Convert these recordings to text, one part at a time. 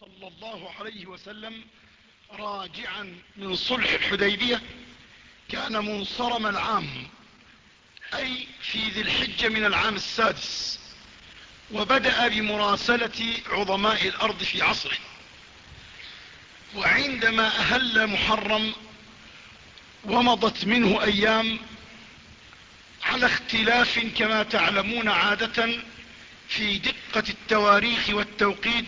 صلى الله عليه وسلم راجعا من صلح الحديبية كان منصرم العام أي في ذي الحجة من العام السادس وبدأ بمراسلة عظماء الأرض في عصره. وعندما أهل محرم ومضت منه أيام على اختلاف كما تعلمون عادة في دقة التواريخ والتوقيت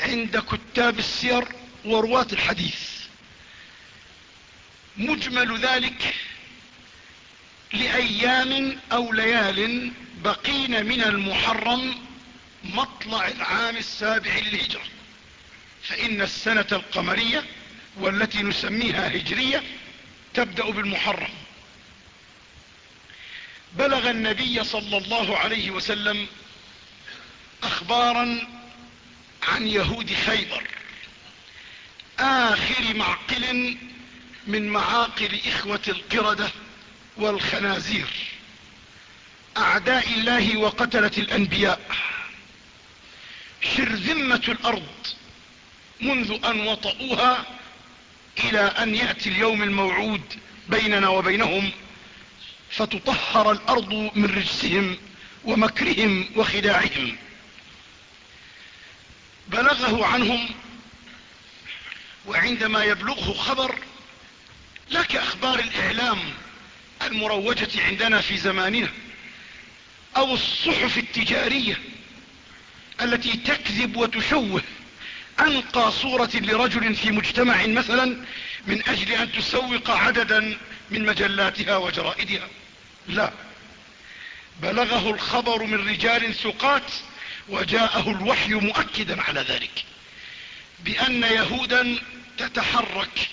عند كتاب السير ورواة الحديث. مجمل ذلك لأيام أو ليال بقين من المحرم مطلع العام السابع للهجرة. فإن السنة القمرية والتي نسميها هجرية تبدأ بالمحرم. بلغ النبي صلى الله عليه وسلم أخبارا عن يهود خيبر. آخر معقل من معاقل إخوة القردة والخنازير. أعداء الله وقتلة الأنبياء. شرذمة الأرض منذ أن وطئوها إلى أن يأتي اليوم الموعود بيننا وبينهم فتطهر الأرض من رجسهم ومكرهم وخداعهم. بلغه عنهم وعندما يبلغه خبر لا كأخبار الإعلام المروجة عندنا في زماننا أو الصحف التجارية التي تكذب وتشوه أنقى صورة لرجل في مجتمع مثلا من أجل أن تسوق عددا من مجلاتها وجرائدها. لا. بلغه الخبر من رجال ثقات وجاءه الوحي مؤكدا على ذلك بأن يهودا تتحرك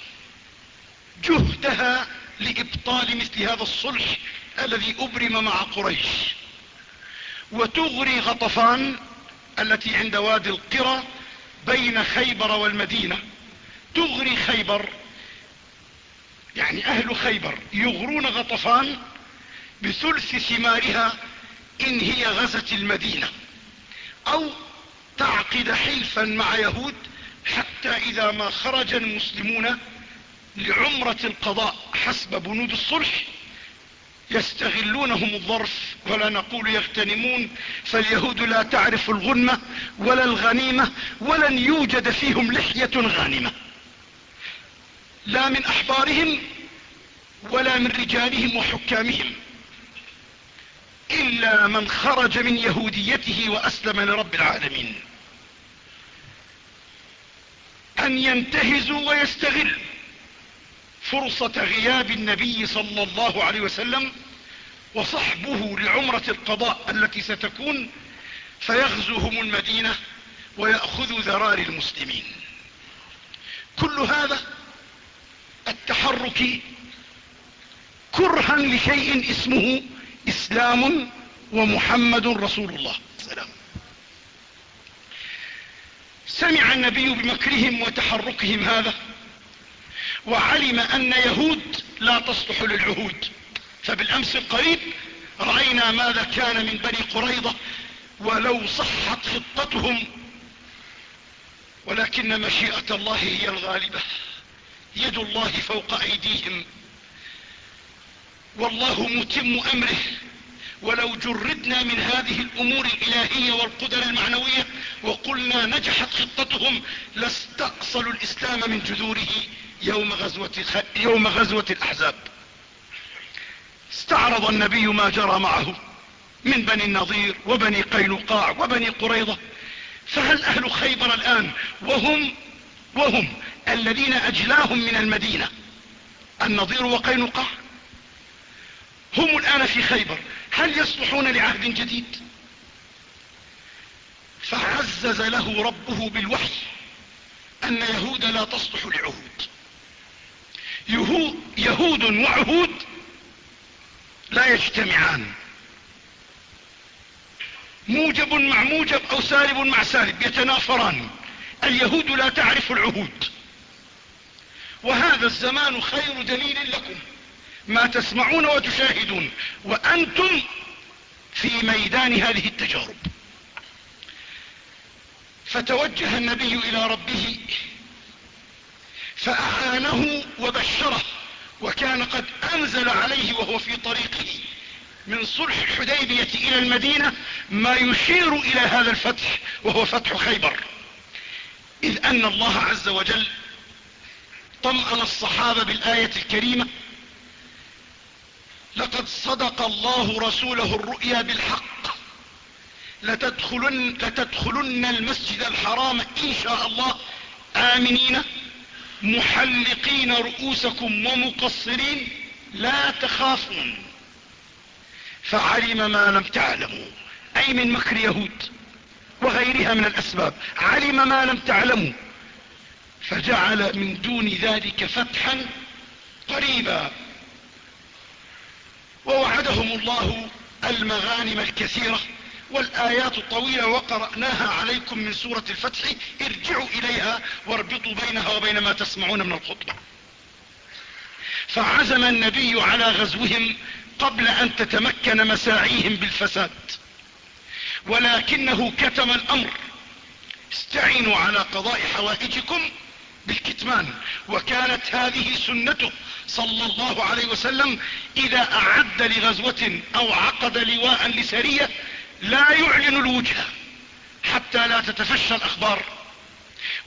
جهدها لإبطال مثل هذا الصلح الذي أبرم مع قريش وتغري غطفان التي عند وادي القرى بين خيبر والمدينة. تغري خيبر يعني أهل خيبر يغرون غطفان بثلث ثمارها إن هي غزت المدينة. أو تعقد حلفا مع يهود حتى إذا ما خرج المسلمون لعمرة القضاء حسب بنود الصلح يستغلونهم الظرف ولا نقول يغتنمون فاليهود لا تعرف الغنمة ولا الغنيمة ولن يوجد فيهم لحية غانمة. لا من أحبارهم ولا من رجالهم وحكامهم. إلا من خرج من يهوديته وأسلم لرب العالمين. أن ينتهزوا ويستغل فرصة غياب النبي صلى الله عليه وسلم وصحبه لعمرة القضاء التي ستكون فيغزوهم المدينة ويأخذوا ذرار المسلمين. كل هذا التحرك كرها لشيء اسمه إسلام ومحمد رسول الله. سلام. سمع النبي بمكرهم وتحركهم هذا وعلم أن يهود لا تصلح للعهود. فبالأمس القريب رأينا ماذا كان من بني قريضة ولو صحت خطتهم ولكن مشيئة الله هي الغالبة. يد الله فوق أيديهم. والله متم أمره. ولو جردنا من هذه الأمور الإلهية والقدر المعنوية وقلنا نجحت خطتهم لاستأصلوا الإسلام من جذوره يوم غزوة, خ... يوم غزوة الأحزاب. استعرض النبي ما جرى معه من بني النضير وبني قينقاع وبني قريضة فهل أهل خيبر الآن وهم وهم الذين أجلاهم من المدينة النضير وقينقاع؟ هم الآن في خيبر. هل يصلحون لعهد جديد؟ فعزز له ربه بالوحي أن يهود لا تصلح لعهود. يهود وعهود لا يجتمعان. موجب مع موجب أو سالب مع سالب يتنافران. اليهود لا تعرف العهود. وهذا الزمان خير دليل لكم. ما تسمعون وتشاهدون وأنتم في ميدان هذه التجارب. فتوجه النبي إلى ربه فاعانه وبشره وكان قد أنزل عليه وهو في طريقه من صلح الحديبية إلى المدينة ما يشير إلى هذا الفتح وهو فتح خيبر. إذ أن الله عز وجل طمأن الصحابة بالآية الكريمة لقد صدق الله رسوله الرؤيا بالحق. لتدخلن, لتدخلن المسجد الحرام إن شاء الله آمنين محلقين رؤوسكم ومقصرين لا تخافون. فعلم ما لم تعلموا أي من مكر يهود وغيرها من الأسباب علم ما لم تعلموا. فجعل من دون ذلك فتحا قريبا. ووعدهم الله المغانم الكثيرة والآيات الطويلة وقرأناها عليكم من سورة الفتح. ارجعوا إليها واربطوا بينها وبين ما تسمعون من الخطبة. فعزم النبي على غزوهم قبل أن تتمكن مساعيهم بالفساد. ولكنه كتم الأمر. استعينوا على قضاء حوائجكم بالكتمان وكانت هذه سنته صلى الله عليه وسلم إذا أعد لغزوة أو عقد لواء لسرية لا يعلن الوجه حتى لا تتفشى الأخبار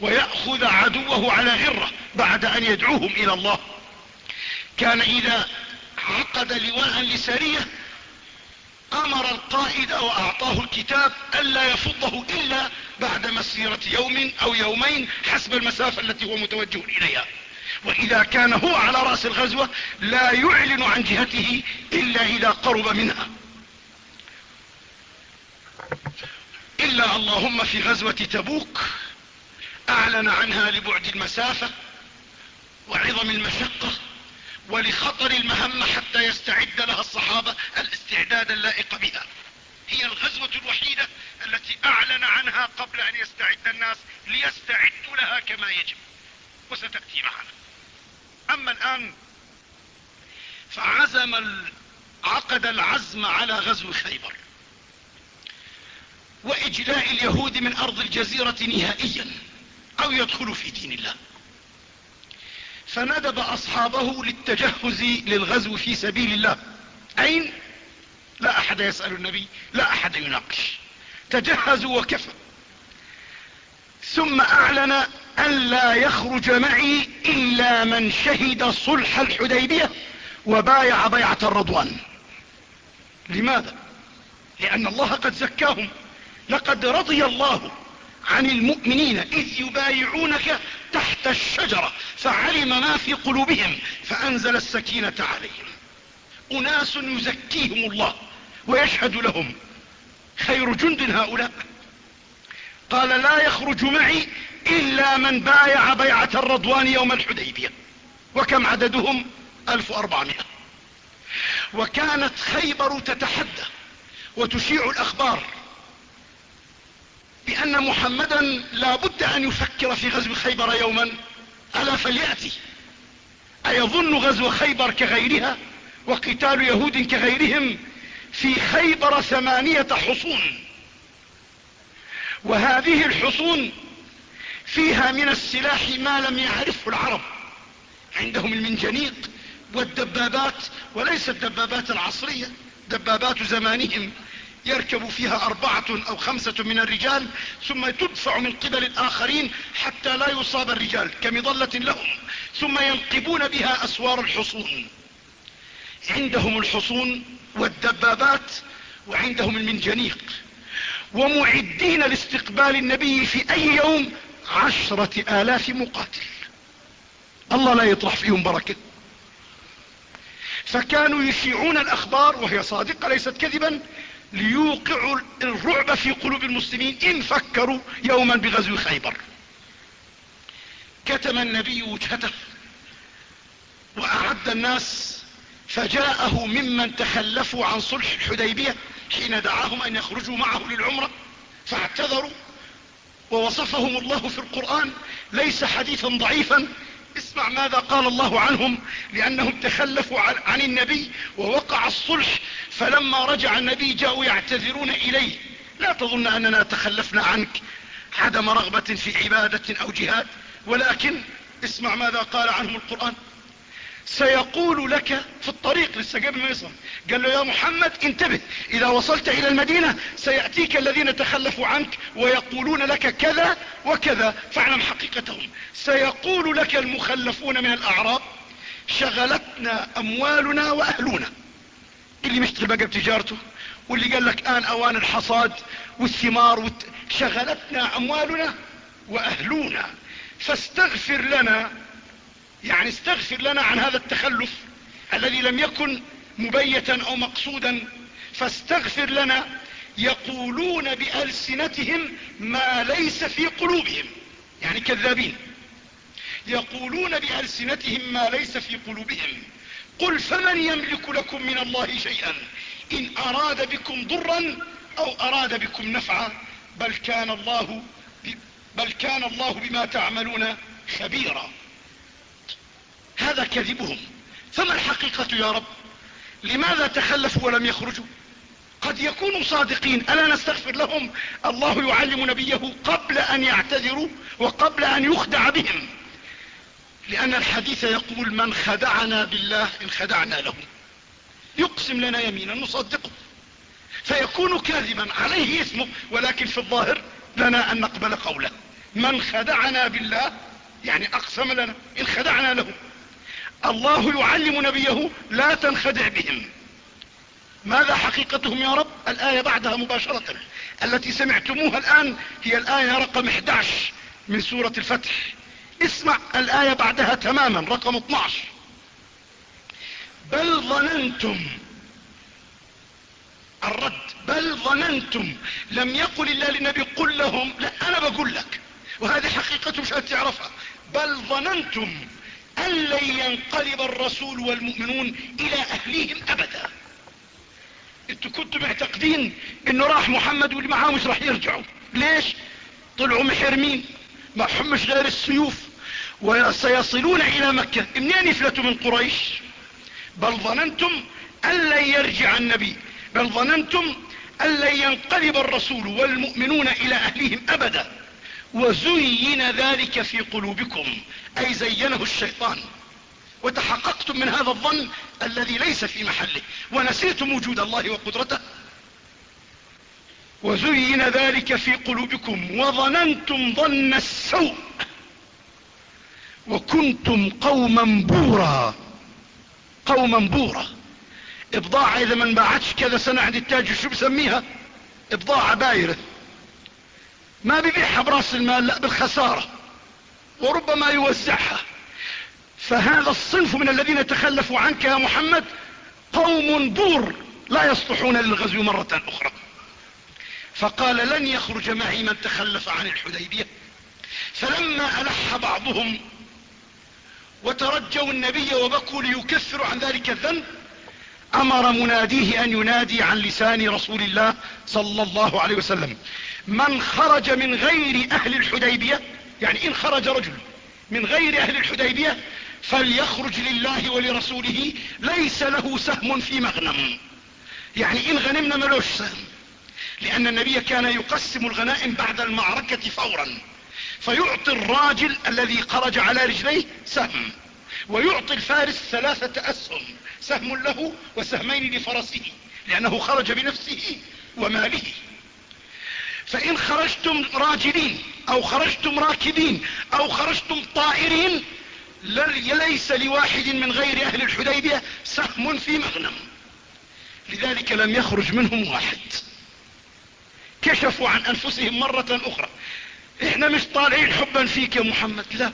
ويأخذ عدوه على غرة بعد أن يدعوهم إلى الله. كان إذا عقد لواء لسرية أمر القائد واعطاه الكتاب ألا يفضه إلا بعد مسيرة يوم أو يومين حسب المسافة التي هو متوجه إليها. وإذا كان هو على رأس الغزوة لا يعلن عن جهته إلا إذا قرب منها. إلا اللهم في غزوة تبوك أعلن عنها لبعد المسافة وعظم المشقة ولخطر المهمة حتى يستعد لها الصحابة الاستعداد اللائق بها. هي الغزوة الوحيدة التي أعلن عنها قبل أن يستعد الناس ليستعدوا لها كما يجب وستأتي معنا. أما الآن فعزم عقد العزم على غزو خيبر وإجلاء اليهود من أرض الجزيرة نهائيا أو يدخلوا في دين الله. فندب أصحابه للتجهز للغزو في سبيل الله. أين؟ لا أحد يسأل النبي لا أحد يناقش. تجهزوا وكفى. ثم أعلن أن لا يخرج معي إلا من شهد صلح الحديبية وبايع بيعة الرضوان. لماذا؟ لأن الله قد زكاهم. لقد رضي الله عن المؤمنين إذ يبايعونك تحت الشجرة فعلم ما في قلوبهم فأنزل السكينة عليهم. أناس يزكيهم الله ويشهد لهم. خير جند هؤلاء. قال لا يخرج معي إلا من بايع بيعة الرضوان يوم الحديبية وكم عددهم؟ ألف وأربعمائة. وكانت خيبر تتحدى وتشيع الأخبار بان محمدا لا بد أن يفكر في غزو خيبر يوما. ألا فليأتي. أيظن غزو خيبر كغيرها وقتال يهود كغيرهم في خيبر ثمانية حصون. وهذه الحصون فيها من السلاح ما لم يعرفه العرب. عندهم المنجنيق والدبابات وليست الدبابات العصرية دبابات زمانهم. يركب فيها أربعة أو خمسة من الرجال ثم تدفع من قبل الآخرين حتى لا يصاب الرجال كمظلة لهم ثم ينقبون بها أسوار الحصون. عندهم الحصون والدبابات وعندهم المنجنيق. ومعدين لاستقبال النبي في أي يوم عشرة آلاف مقاتل. الله لا يطرح فيهم بركة. فكانوا يشيعون الأخبار وهي صادقة ليست كذبا ليوقعوا الرعب في قلوب المسلمين. إن فكروا يوما بغزو خيبر. كتم النبي وجهته وأعد الناس فجاءه ممن تخلفوا عن صلح الحديبية حين دعاهم أن يخرجوا معه للعمرة. فاعتذروا ووصفهم الله في القرآن. ليس حديثا ضعيفا اسمع ماذا قال الله عنهم لأنهم تخلفوا عن النبي ووقع الصلح فلما رجع النبي جاءوا يعتذرون إليه. لا تظن أننا تخلفنا عنك عدم رغبة في عبادة أو جهاد ولكن اسمع ماذا قال عنهم القرآن. سيقول لك في الطريق لسه قبل ما قال له يا محمد انتبه إذا وصلت إلى المدينة سيأتيك الذين تخلفوا عنك ويقولون لك كذا وكذا فاعلم حقيقتهم. سيقول لك المخلفون من الأعراب شغلتنا أموالنا وأهلنا. اللي مشتغل بقى بتجارته واللي قال لك آن أوان الحصاد والثمار والت... شغلتنا أموالنا وأهلنا. فاستغفر لنا يعني استغفر لنا عن هذا التخلف الذي لم يكن مبيتا أو مقصودا فاستغفر لنا يقولون بألسنتهم ما ليس في قلوبهم يعني كذابين. يقولون بألسنتهم ما ليس في قلوبهم قل فمن يملك لكم من الله شيئا؟ إن أراد بكم ضرا أو أراد بكم نفعا بل كان الله بل كان الله بما تعملون خبيرا. هذا كذبهم. فما الحقيقة يا رب؟ لماذا تخلفوا ولم يخرجوا؟ قد يكونوا صادقين. ألا نستغفر لهم؟ الله يعلم نبيه قبل أن يعتذروا وقبل أن يخدع بهم. لأن الحديث يقول من خدعنا بالله إن خدعنا له. يقسم لنا يمينا نصدقه. فيكون كاذبا عليه اسمه ولكن في الظاهر لنا أن نقبل قوله. من خدعنا بالله يعني أقسم لنا إن خدعنا له. الله يعلم نبيه لا تنخدع بهم. ماذا حقيقتهم يا رب؟ الآية بعدها مباشرة. التي سمعتموها الآن هي الآية رقم 11 من سورة الفتح. اسمع الآية بعدها تماما رقم 12 بل ظننتم الرد بل ظننتم لم يقل الله للنبي قل لهم لا أنا بقول لك وهذه حقيقة مش هتعرفها بل ظننتم أن لن ينقلب الرسول والمؤمنون إلى أهليهم أبدا. أنتوا كنتم معتقدين إنه راح محمد واللي معاه مش راح يرجعوا. ليش؟ طلعوا محرمين. ما حمش غير السيوف. وسيصلون إلى مكة. منين يفلتوا؟ من قريش. بل ظننتم أن لن يرجع النبي. بل ظننتم أن لن ينقلب الرسول والمؤمنون إلى أهليهم أبدا. وزين ذلك في قلوبكم أي زينه الشيطان. وتحققتم من هذا الظن الذي ليس في محله ونسيتم وجود الله وقدرته. وزين ذلك في قلوبكم وظننتم ظن السوء. وكنتم قوما بورا. قوما بورا. بضاعة إذا ما انباعتش كذا سنة عند التاجر شو بسميها؟ بضاعة بايرة. ما بيبيعها براس المال لا بالخسارة وربما يوزعها. فهذا الصنف من الذين تخلفوا عنك يا محمد قوم بور لا يصلحون للغزو مرة أخرى. فقال لن يخرج معي من تخلف عن الحديبية. فلما ألح بعضهم وترجوا النبي وبكوا ليكفروا عن ذلك الذنب أمر مناديه أن ينادي عن لسان رسول الله صلى الله عليه وسلم. من خرج من غير أهل الحديبية يعني إن خرج رجل من غير أهل الحديبية فليخرج لله ولرسوله ليس له سهم في مغنم. يعني إن غنمنا ملوش سهم لأن النبي كان يقسم الغنائم بعد المعركة فورا فيعطي الراجل الذي خرج على رجليه سهم ويعطي الفارس ثلاثة أسهم سهم له وسهمين لفرسه لأنه خرج بنفسه وماله. فإن خرجتم راجلين أو خرجتم راكبين أو خرجتم طائرين ليس لواحد من غير أهل الحديبية سهم في مغنم. لذلك لم يخرج منهم واحد. كشفوا عن أنفسهم مرة أخرى. إحنا مش طالعين حبا فيك يا محمد لا.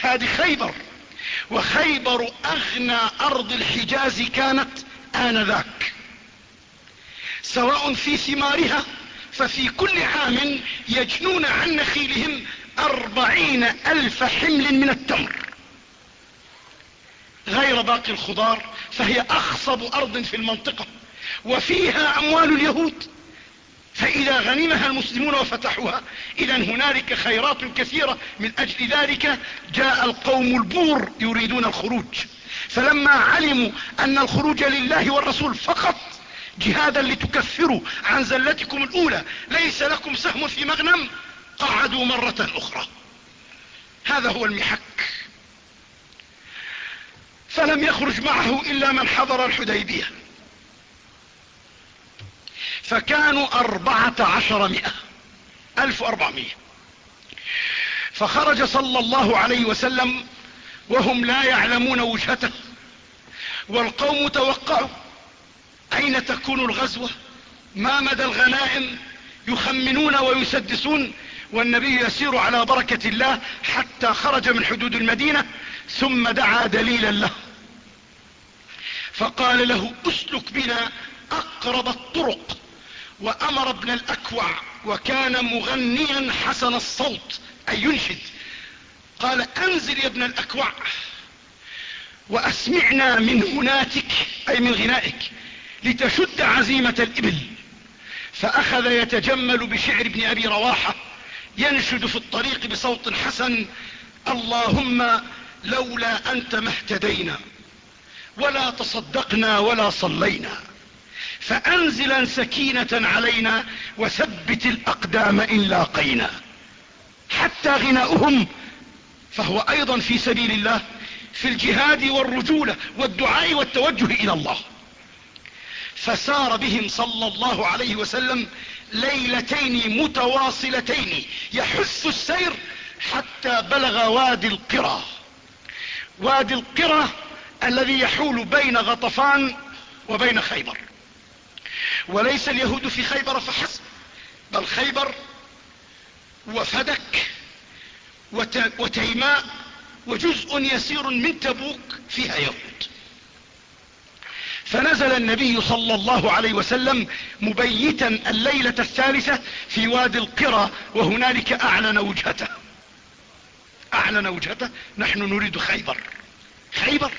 هذه خيبر. وخيبر أغنى أرض الحجاز كانت آنذاك. سواء في ثمارها ففي كل عام يجنون عن نخيلهم أربعين ألف حمل من التمر. غير باقي الخضار فهي أخصب أرض في المنطقة وفيها أموال اليهود. فإذا غنمها المسلمون وفتحوها اذا هنالك خيرات كثيرة. من أجل ذلك جاء القوم البور يريدون الخروج. فلما علموا أن الخروج لله والرسول فقط جهادا لتكفروا عن زلتكم الأولى ليس لكم سهم في مغنم؟ قعدوا مرة أخرى. هذا هو المحك. فلم يخرج معه إلا من حضر الحديبية. فكانوا أربعة عشر مئة. ألف واربعمائة فخرج صلى الله عليه وسلم وهم لا يعلمون وجهته والقوم توقعوا أين تكون الغزوة؟ ما مدى الغنائم يخمنون ويسدسون والنبي يسير على بركة الله حتى خرج من حدود المدينة ثم دعا دليلا له. فقال له أسلك بنا أقرب الطرق وأمر ابن الأكوع وكان مغنيا حسن الصوت اي ينشد. قال أنزل يا ابن الأكوع وأسمعنا من هناتك أي من غنائك لتشد عزيمة الإبل. فأخذ يتجمل بشعر ابن أبي رواحة ينشد في الطريق بصوت حسن اللهم لولا أنت ما اهتدينا ولا تصدقنا ولا صلينا فانزلا سكينة علينا وثبت الأقدام إن لاقينا. حتى غناؤهم فهو أيضا في سبيل الله في الجهاد والرجولة والدعاء والتوجه إلى الله. فسار بهم صلى الله عليه وسلم ليلتين متواصلتين يحث السير حتى بلغ وادي القرى. وادي القرى الذي يحول بين غطفان وبين خيبر. وليس اليهود في خيبر فحسب بل خيبر وفدك وتيماء وجزء يسير من تبوك فيها يهود فنزل النبي صلى الله عليه وسلم مبيتا الليلة الثالثة في وادي القرى وهنالك أعلن وجهته. أعلن وجهته. نحن نريد خيبر. خيبر.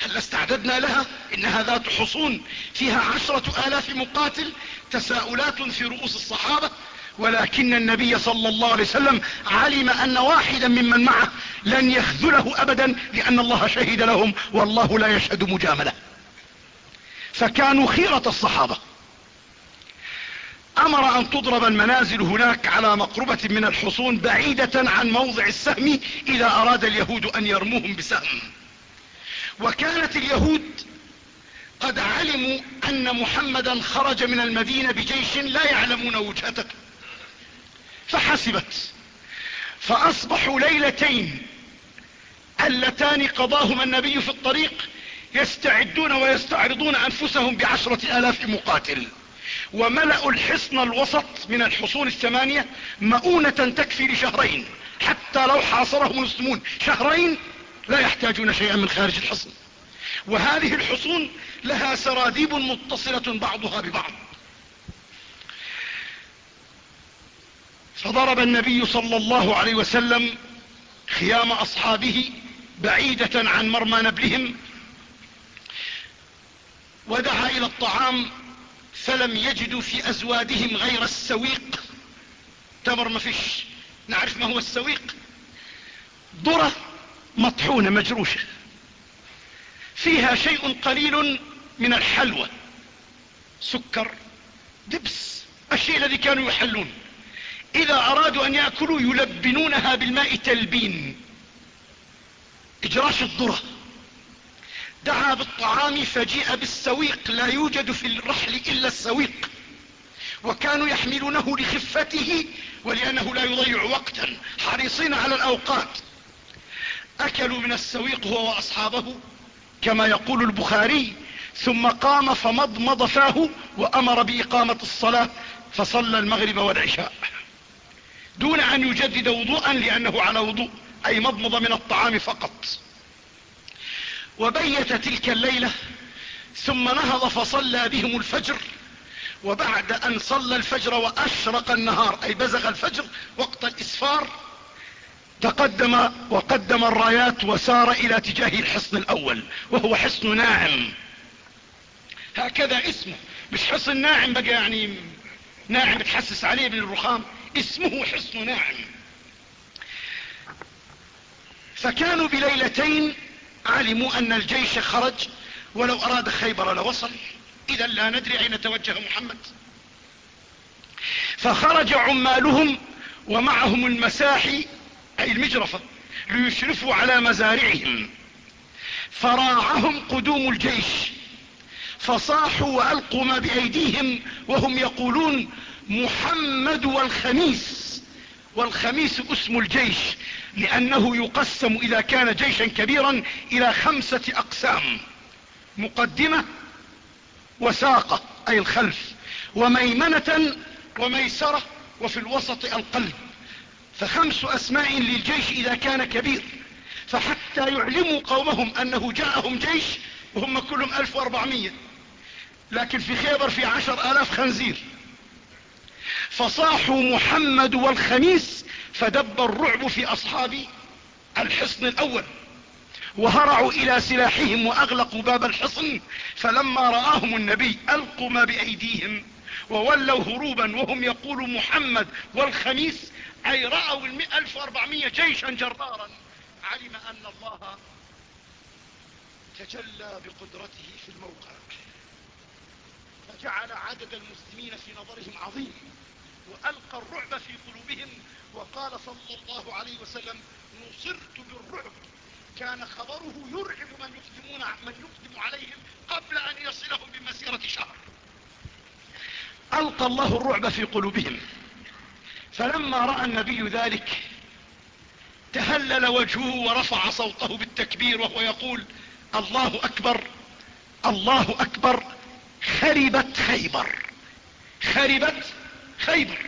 هل استعددنا لها؟ إنها ذات حصون فيها عشرة آلاف مقاتل تساؤلات في رؤوس الصحابة. ولكن النبي صلى الله عليه وسلم علم أن واحدا ممن معه لن يخذله أبدا لأن الله شهد لهم والله لا يشهد مجاملة. فكانوا خيرة الصحابة. أمر أن تضرب المنازل هناك على مقربة من الحصون بعيدة عن موضع السهم إذا أراد اليهود أن يرموهم بسهم. وكانت اليهود قد علموا أن محمدا خرج من المدينة بجيش لا يعلمون وجهته. فحسبت. فأصبحوا ليلتين اللتان قضاهما النبي في الطريق يستعدون ويستعرضون أنفسهم بعشرة آلاف مقاتل. وملأوا الحصن الوسط من الحصون الثمانية مؤونة تكفي لشهرين. حتى لو حاصرهم المسلمون شهرين لا يحتاجون شيئا من خارج الحصن. وهذه الحصون لها سراديب متصلة بعضها ببعض. فضرب النبي صلى الله عليه وسلم خيام أصحابه بعيدة عن مرمى نبلهم ودعا إلى الطعام فلم يجدوا في أزوادهم غير السويق. تمر ما فيش نعرف ما هو السويق؟ ذرة مطحونة مجروشة فيها شيء قليل من الحلوى سكر دبس الشيء الذي كانوا يحلون. إذا أرادوا أن يأكلوا يلبنونها بالماء تلبين. إجراش الذرة. دعا بالطعام فجيء بالسويق. لا يوجد في الرحل إلا السويق. وكانوا يحملونه لخفته ولأنه لا يضيع وقتا. حريصين على الأوقات. أكلوا من السويق هو وأصحابه كما يقول البخاري ثم قام فمضمض فاه وأمر بإقامة الصلاة فصلى المغرب والعشاء. دون أن يجدد وضوءا لأنه على وضوء أي مضمض من الطعام فقط. وبيت تلك الليلة ثم نهض فصلى بهم الفجر. وبعد أن صلى الفجر وأشرق النهار أي بزغ الفجر وقت الإسفار تقدم وقدم الرايات وسار إلى تجاه الحصن الأول وهو حصن ناعم. هكذا اسمه مش حصن ناعم بقى يعني ناعم بتحسس عليه من الرخام. اسمه حصن ناعم فكانوا بليلتين علموا أن الجيش خرج ولو أراد خيبر لوصل. اذا لا ندري أين توجه محمد. فخرج عمالهم ومعهم المساحي أي المجرفة ليشرفوا على مزارعهم. فراعهم قدوم الجيش. فصاحوا وألقوا ما بأيديهم وهم يقولون محمد والخميس. والخميس اسم الجيش لأنه يقسم إذا كان جيشا كبيرا إلى خمسة أقسام مقدمة وساقة أي الخلف وميمنة وميسرة وفي الوسط القلب. فخمس أسماء للجيش إذا كان كبير. فحتى يعلموا قومهم أنه جاءهم جيش وهم كلهم ألف وأربعمية. لكن في خيبر في عشر آلاف خنزير. فصاحوا محمد والخميس فدب الرعب في أصحاب الحصن الأول. وهرعوا إلى سلاحهم وأغلقوا باب الحصن فلما رآهم النبي ألقوا ما بأيديهم وولوا هروبا وهم يقولوا محمد والخميس أي المئة ألف وأربعمية جيشا جرارا. علم أن الله تجلى بقدرته في الموقع. فجعل عدد المسلمين في نظرهم عظيم. وألقى الرعب في قلوبهم وقال صلى الله عليه وسلم نصرت بالرعب. كان خبره يرعب من يقدمون من يقدم عليهم قبل أن يصلهم بمسيرة شهر. ألقى الله الرعب في قلوبهم. فلما رأى النبي ذلك تهلل وجهه ورفع صوته بالتكبير وهو يقول الله أكبر الله أكبر خربت خيبر خربت خيبر.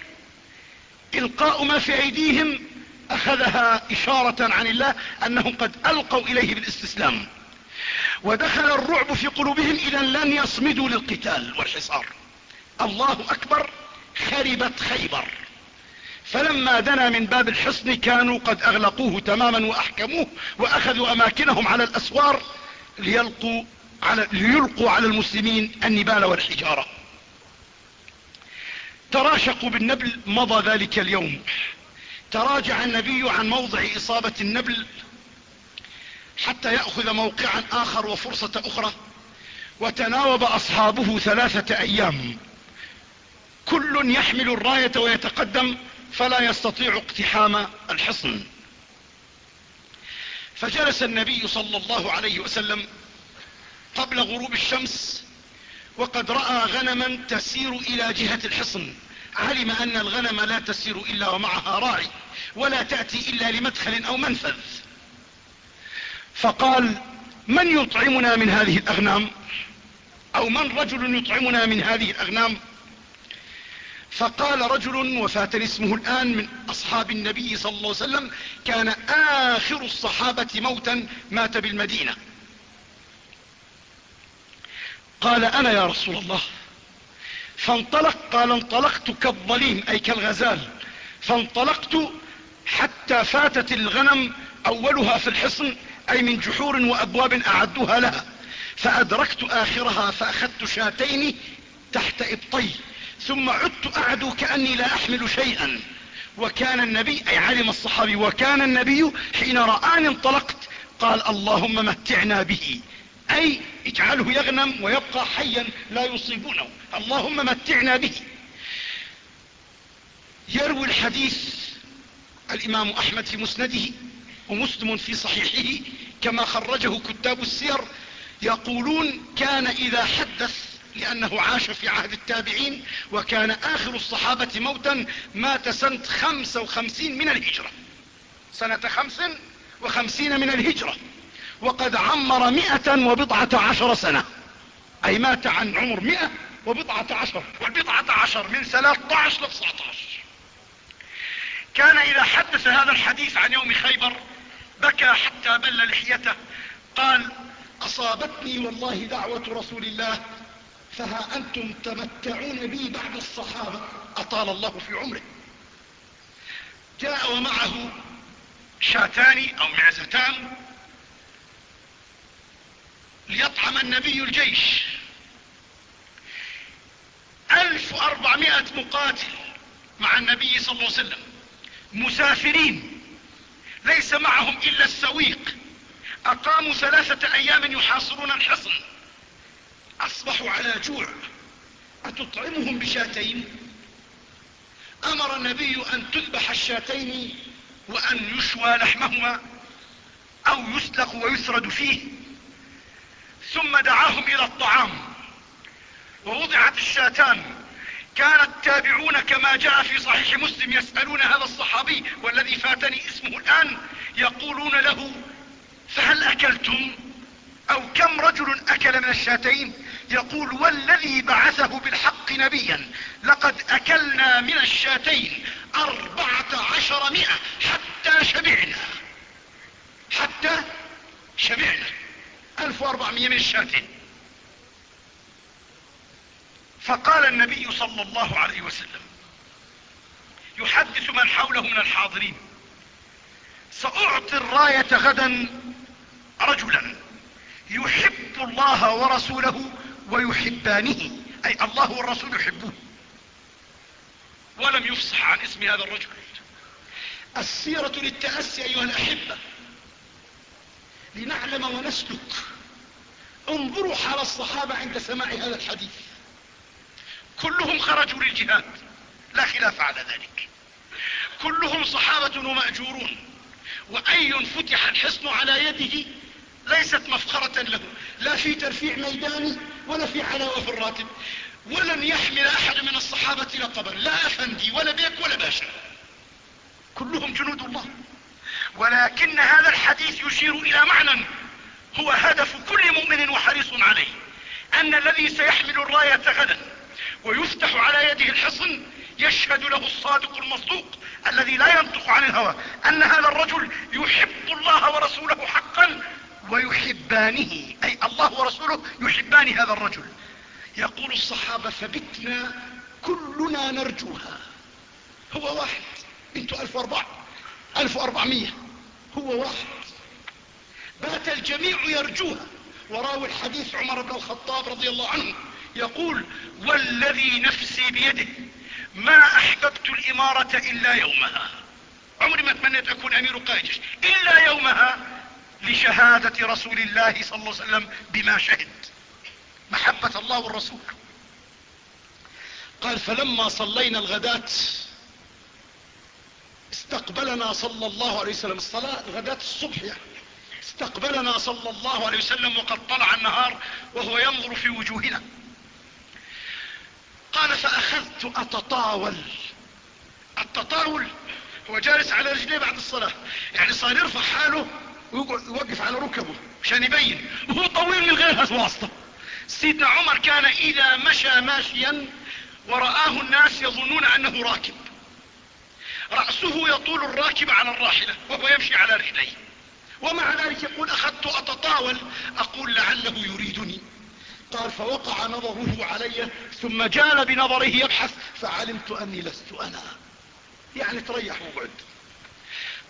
إلقاء ما في أيديهم أخذها إشارة عن الله أنهم قد ألقوا إليه بالاستسلام. ودخل الرعب في قلوبهم إذا لن يصمدوا للقتال والحصار. الله أكبر خربت خيبر. فلما دنا من باب الحصن كانوا قد أغلقوه تماما وأحكموه وأخذوا أماكنهم على الأسوار ليلقوا على, ليلقوا على المسلمين النبال والحجارة. تراشقوا بالنبل مضى ذلك اليوم. تراجع النبي عن موضع إصابة النبل حتى يأخذ موقعا آخر وفرصة أخرى وتناوب أصحابه ثلاثة أيام. كل يحمل الراية ويتقدم فلا يستطيع اقتحام الحصن. فجلس النبي صلى الله عليه وسلم قبل غروب الشمس وقد رأى غنما تسير إلى جهة الحصن. علم أن الغنم لا تسير إلا ومعها راعي ولا تأتي إلا لمدخل أو منفذ. فقال من يطعمنا من هذه الأغنام؟ أو من رجل يطعمنا من هذه الأغنام؟ فقال رجل وفاتني اسمه الآن من أصحاب النبي صلى الله عليه وسلم كان آخر الصحابة موتا مات بالمدينة. قال أنا يا رسول الله. فانطلق قال انطلقت كالظليم أي كالغزال. فانطلقت حتى فاتت الغنم أولها في الحصن أي من جحور وأبواب أعدوها لها. فأدركت آخرها فأخذت شاتين تحت إبطي. ثم عدت اعدو كأني لا أحمل شيئا. وكان النبي أي علم الصحابي وكان النبي حين رآني انطلقت قال اللهم متعنا به. أي اجعله يغنم ويبقى حيا لا يصيبونه. اللهم متعنا به. يروي الحديث الإمام أحمد في مسنده ومسلم في صحيحه كما خرجه كتاب السير يقولون كان إذا حدث لأنه عاش في عهد التابعين وكان آخر الصحابة موتا مات سنة خمسة وخمسين من الهجرة. سنة خمس وخمسين من الهجرة. وقد عمر مئة وبضعة عشر سنة. أي مات عن عمر مئة وبضعة عشر. والبضعة عشر من ثلاثة عشر لتسعة عشر. كان إذا حدث هذا الحديث عن يوم خيبر بكى حتى بل لحيته. قال أصابتني والله دعوة رسول الله فها أنتم تمتعون بي بعد الصحابة. أطال الله في عمره. جاء ومعه شاتان أو معزتان ليطعم النبي الجيش. ألف وأربعمائة مقاتل مع النبي صلى الله عليه وسلم. مسافرين. ليس معهم إلا السويق. أقاموا ثلاثة أيام يحاصرون الحصن. أصبحوا على جوع. أتطعمهم بشاتين؟ أمر النبي أن تذبح الشاتين وأن يشوى لحمهما أو يسلق ويسرد فيه. ثم دعاهم إلى الطعام. ووضعت الشاتان. كان التابعون كما جاء في صحيح مسلم يسألون هذا الصحابي والذي فاتني اسمه الآن يقولون له فهل أكلتم؟ أو كم رجل أكل من الشاتين؟ يقول والذي بعثه بالحق نبيا لقد أكلنا من الشاتين أربعة عشر مئة حتى شبعنا. حتى شبعنا. ألف واربعمائة من الشاتين فقال النبي صلى الله عليه وسلم يحدث من حوله من الحاضرين سأعطي الراية غدا رجلا يحب الله ورسوله ويحبانه أي الله والرسول يحبوه. ولم يفصح عن اسم هذا الرجل. السيرة للتأسي أيها الأحبة لنعلم ونسلك. انظروا حال الصحابة عند سماع هذا الحديث. كلهم خرجوا للجهاد لا خلاف على ذلك. كلهم صحابة ومأجورون. وأي فتح الحصن على يده ليست مفخرة له. لا في ترفيع ميداني ولا في علاوة في الراتب. ولن يحمل أحد من الصحابة لقبا لا أفندي ولا بيك ولا باشا. كلهم جنود الله. ولكن هذا الحديث يشير إلى معنى هو هدف كل مؤمن وحريص عليه أن الذي سيحمل الراية غدا ويفتح على يده الحصن يشهد له الصادق المصدوق الذي لا ينطق عن الهوى أن هذا الرجل يحب الله ورسوله حقا ويحبانه أي الله ورسوله يحبان هذا الرجل. يقول الصحابة فبتنا كلنا نرجوها. هو واحد انتو ألف واربع ألف وأربعمية. هو واحد. بات الجميع يرجوها وراوي الحديث عمر بن الخطاب رضي الله عنه يقول والذي نفسي بيده ما أحببت الإمارة إلا يومها. عمري ما تمنيت أكون أمير قائد إلا يومها لشهادة رسول الله صلى الله عليه وسلم بما شهد. محبة الله والرسول. قال فلما صلينا الغداة استقبلنا صلى الله عليه وسلم. الصلاة الغداة الصبح يعني. استقبلنا صلى الله عليه وسلم وقد طلع النهار وهو ينظر في وجوهنا. قال فأخذت أتطاول. التطاول هو جالس على رجليه بعد الصلاة. يعني صار يرفع حاله ويوقف على ركبه عشان يبين. وهو طويل من غير واسطة. سيدنا عمر كان إذا مشى ماشيا ورآه الناس يظنون أنه راكب. رأسه يطول الراكب على الراحلة وهو يمشي على رجليه. ومع ذلك يقول أخذت أتطاول. أقول لعله يريدني. قال فوقع نظره علي ثم جال بنظره يبحث فعلمت أني لست أنا. يعني تريح وقعد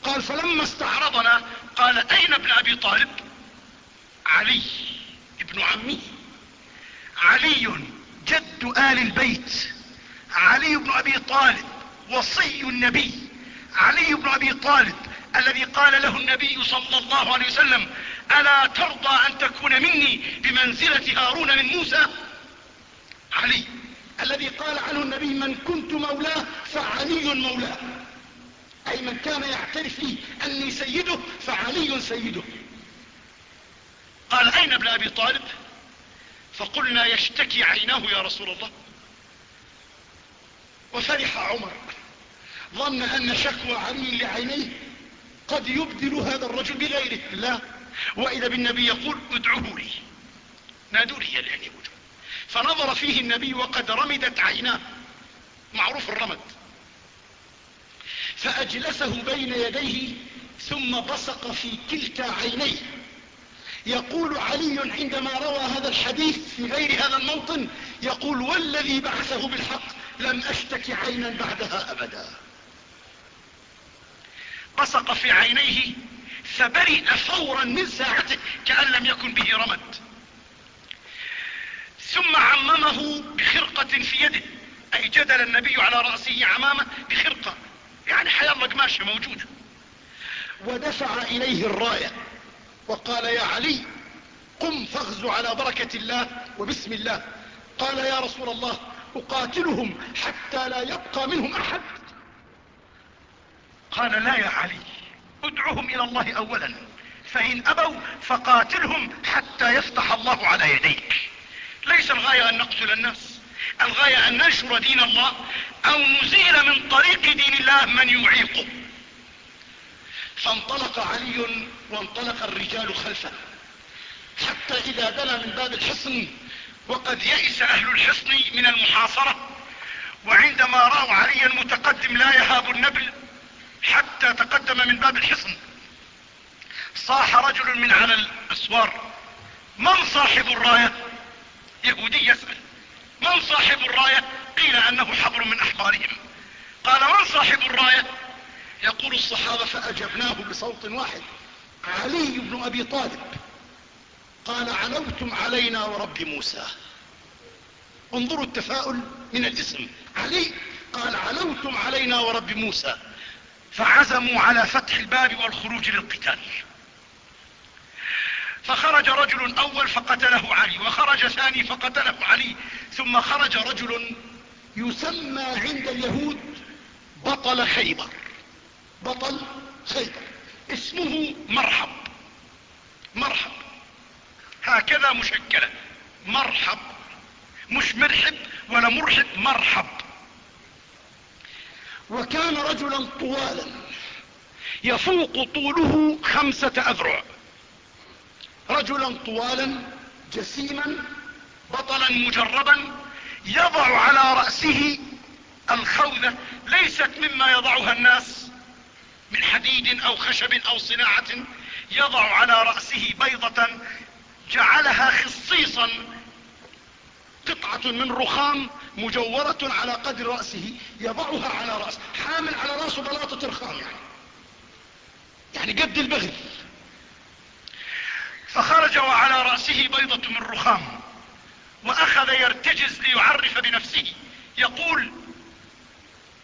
قال فلما استعرضنا قال أين ابن أبي طالب؟ علي ابن عمي. علي جد آل البيت. علي بن أبي طالب. وصي النبي علي بن أبي طالب الذي قال له النبي صلى الله عليه وسلم ألا ترضى أن تكون مني بمنزلة هارون من موسى؟ علي الذي قال عنه النبي من كنت مولاه فعلي مولاه. أي من كان يعترف لي أني سيده فعلي سيده. قال أين ابن أبي طالب؟ فقلنا يشتكي عيناه يا رسول الله. وفرح عمر. ظن أن شكوى علي لعينيه قد يبدل هذا الرجل بغيره. لا. وإذا بالنبي يقول ادعوه لي. نادوا لي يعني وجه فنظر فيه النبي وقد رمدت عيناه. معروف الرمد. فأجلسه بين يديه ثم بصق في كلتا عينيه. يقول علي عندما روى هذا الحديث في غير هذا الموطن يقول والذي بعثه بالحق لم أشتك عينا بعدها أبدا. بصق في عينيه فبرئ فورا من ساعته كأن لم يكن به رمد. ثم عممه بخرقة في يده أي جدل النبي على رأسه عمامة بخرقة. يعني حيالله قماشة موجودة. ودفع إليه الراية وقال يا علي قم فاغزو على بركة الله وبسم الله. قال يا رسول الله أقاتلهم حتى لا يبقى منهم أحد. قال لا يا علي ادعهم إلى الله اولا فإن أبوا فقاتلهم حتى يفتح الله على يديك. ليس الغاية أن نقتل الناس الغاية أن ننشر دين الله أو نزيل من طريق دين الله من يعيقه. فانطلق علي وانطلق الرجال خلفه حتى إذا دنا من باب الحصن وقد يئس أهل الحصن من المحاصرة وعندما رأوا عليا متقدم لا يهاب النبل حتى تقدم من باب الحصن. صاح رجل من على الأسوار. من صاحب الراية؟ يهودي يسأل. من صاحب الراية؟ قيل أنه حبر من أحبارهم. قال من صاحب الراية؟ يقول الصحابة فأجبناه بصوت واحد. علي بن أبي طالب. قال علوتم علينا ورب موسى. انظروا التفاؤل من الاسم. علي قال علوتم علينا ورب موسى. فعزموا على فتح الباب والخروج للقتال. فخرج رجل أول فقتله علي وخرج ثاني فقتله علي ثم خرج رجل يسمى عند اليهود بطل خيبر. بطل خيبر. اسمه مرحب. مرحب. هكذا مشكلة. مرحب. مش مرحب ولا مرحب مرحب. وكان رجلا طوالا يفوق طوله خمسة أذرع. رجلا طوالا جسيما بطلا مجربا يضع على رأسه الخوذة ليست مما يضعها الناس من حديد أو خشب أو صناعة يضع على رأسه بيضة جعلها خصيصا قطعة من رخام مجورة على قدر رأسه يضعها على رأسه حامل على رأسه بلاطة رخام يعني. يعني قد البغل. فخرج وعلى رأسه بيضة من رخام وأخذ يرتجز ليعرف بنفسه. يقول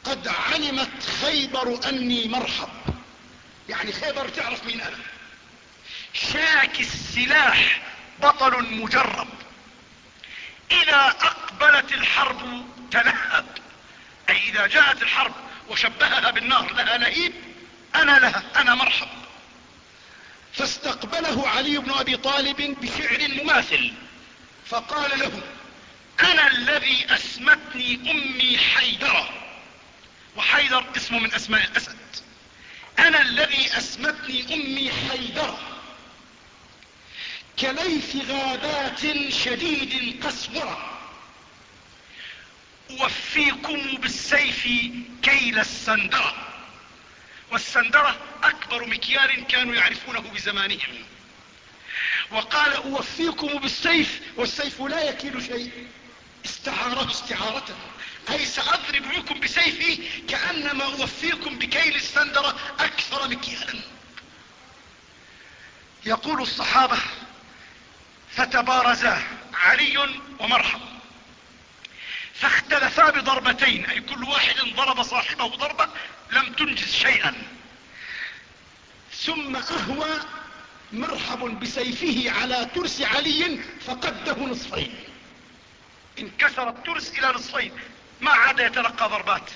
قد علمت خيبر أني مرحب. يعني خيبر تعرف مين أنا. شاك السلاح بطل مجرب. إذا أقبلت الحرب تلهب أي إذا جاءت الحرب وشبهها بالنار لها لهيب أنا لها أنا مرحب. فاستقبله علي بن أبي طالب بشعر مماثل فقال له أنا الذي أسمتني أمي حيدرة. وحيدر اسمه من أسماء الأسد. أنا الذي أسمتني أمي حيدرة. كليث غابات شديد قسورة أوفيكم بالسيف كيل السندرة. والسندرة أكبر مكيال كانوا يعرفونه بزمانهم. وقال أوفيكم بالسيف والسيف لا يكيل شيء. استعاره استعارة اي ساضرب بكم بسيفي؟ كأنما أوفيكم بكيل السندرة أكثر مكيالا. يقول الصحابة فتبارزا علي ومرحب. فاختلفا بضربتين أي كل واحد ضرب صاحبه ضربة لم تنجز شيئا. ثم أهوى مرحب بسيفه على ترس علي فقده نصفين. انكسر الترس إلى نصفين. ما عاد يتلقى ضربات.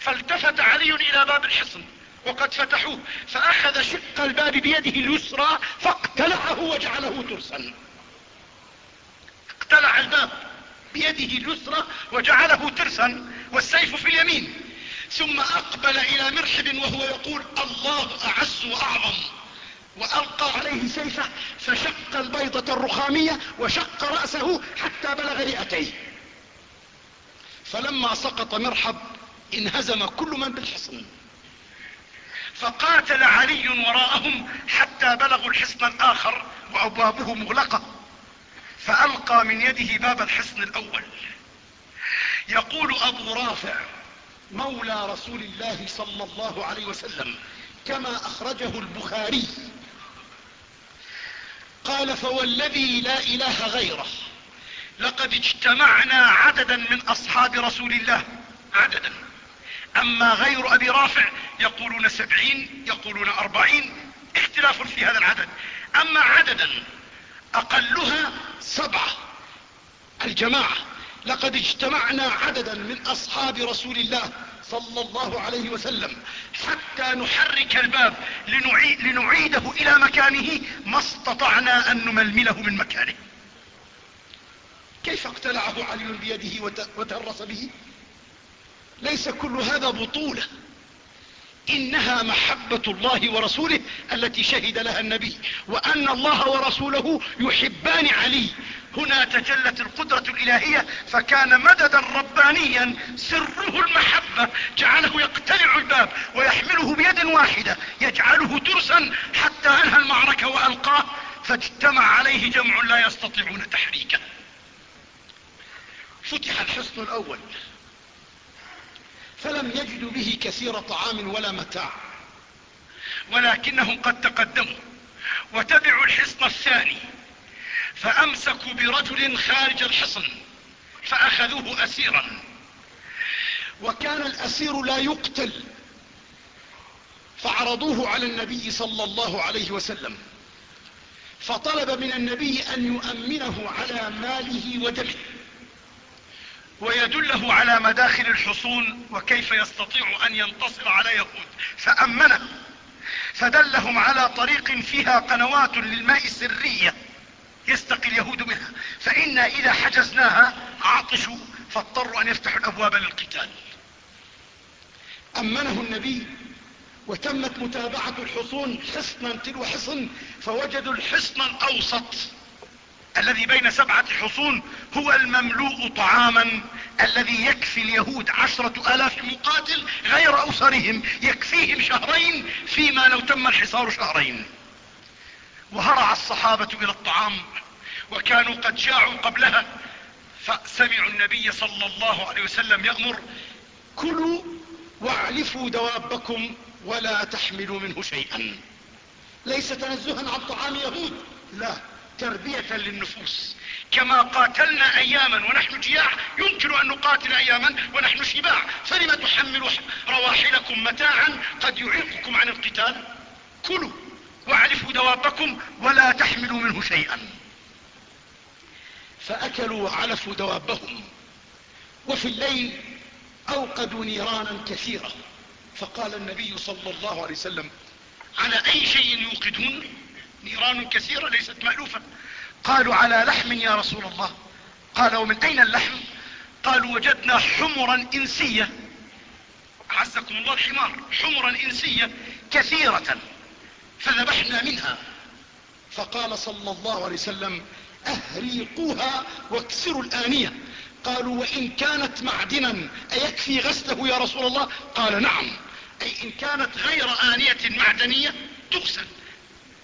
فالتفت علي إلى باب الحصن وقد فتحوه فأخذ شق الباب بيده اليسرى فاقتلعه وجعله ترسا. اقتلع الباب بيده اليسرى وجعله ترسا والسيف في اليمين ثم أقبل إلى مرحب وهو يقول الله أعز وأعظم. وألقى عليه سيفه فشق البيضة الرخامية وشق رأسه حتى بلغ رئتيه. فلما سقط مرحب انهزم كل من بالحصن. فقاتل علي وراءهم حتى بلغوا الحصن الآخر وأبوابه مغلقة. فألقى من يده باب الحصن الأول. يقول أبو رافع مولى رسول الله صلى الله عليه وسلم كما أخرجه البخاري. قال فوالذي لا إله غيره لقد اجتمعنا عددا من أصحاب رسول الله. عددا. أما غير أبي رافع يقولون سبعين يقولون أربعين اختلاف في هذا العدد. أما عددا أقلها سبعة. الجماعة لقد اجتمعنا عددا من أصحاب رسول الله صلى الله عليه وسلم حتى نحرك الباب لنعيده إلى مكانه ما استطعنا أن نململه من مكانه. كيف اقتلعه علي بيده وترس به؟ ليس كل هذا بطولة. إنها محبة الله ورسوله التي شهد لها النبي وأن الله ورسوله يحبان علي. هنا تجلت القدرة الإلهية فكان مددا ربانيا سره المحبة جعله يقتلع الباب ويحمله بيد واحدة يجعله ترسا حتى أنهى المعركة وألقاه فاجتمع عليه جمع لا يستطيعون تحريكه. فتح الحصن الأول. فلم يجدوا به كثير طعام ولا متاع. ولكنهم قد تقدموا وتبعوا الحصن الثاني فأمسكوا برجل خارج الحصن فأخذوه أسيرا. وكان الأسير لا يقتل فعرضوه على النبي صلى الله عليه وسلم. فطلب من النبي أن يؤمنه على ماله ودمه. ويدله على مداخل الحصون وكيف يستطيع أن ينتصر على يهود فأمنه. فدلهم على طريق فيها قنوات للماء سرية يستقي اليهود منها. فإنا إذا حجزناها عطشوا فاضطروا أن يفتحوا الأبواب للقتال. أمنه النبي وتمت متابعة الحصون حصنا تلو حصن فوجدوا الحصن الأوسط. الذي بين سبعة حصون هو المملوء طعاما الذي يكفي اليهود عشرة آلاف مقاتل غير اسرهم يكفيهم شهرين فيما لو تم الحصار شهرين. وهرع الصحابة إلى الطعام وكانوا قد جاعوا قبلها فسمعوا النبي صلى الله عليه وسلم يأمر كلوا واعلفوا دوابكم ولا تحملوا منه شيئا. ليس تنزها عن طعام يهود لا. تربية للنفوس. كما قاتلنا أياما ونحن جياع يمكن أن نقاتل أياما ونحن شباع. فلم تحملوا رواحلكم متاعا؟ قد يعيقكم عن القتال. كلوا واعرفوا دوابكم ولا تحملوا منه شيئا. فأكلوا وعلفوا دوابهم. وفي الليل أوقدوا نيرانا كثيرة فقال النبي صلى الله عليه وسلم على أي شيء يوقدون؟ نيران كثيرة ليست مألوفة. قالوا على لحم يا رسول الله. قال ومن أين اللحم؟ قالوا وجدنا حمرا إنسية. عزكم الله الحمار. حمرا إنسية كثيرة. فذبحنا منها. فقال صلى الله عليه وسلم أهريقوها واكسروا الآنية. قالوا وإن كانت معدنا أيكفي غسله يا رسول الله؟ قال نعم. أي إن كانت غير آنية معدنية تغسل.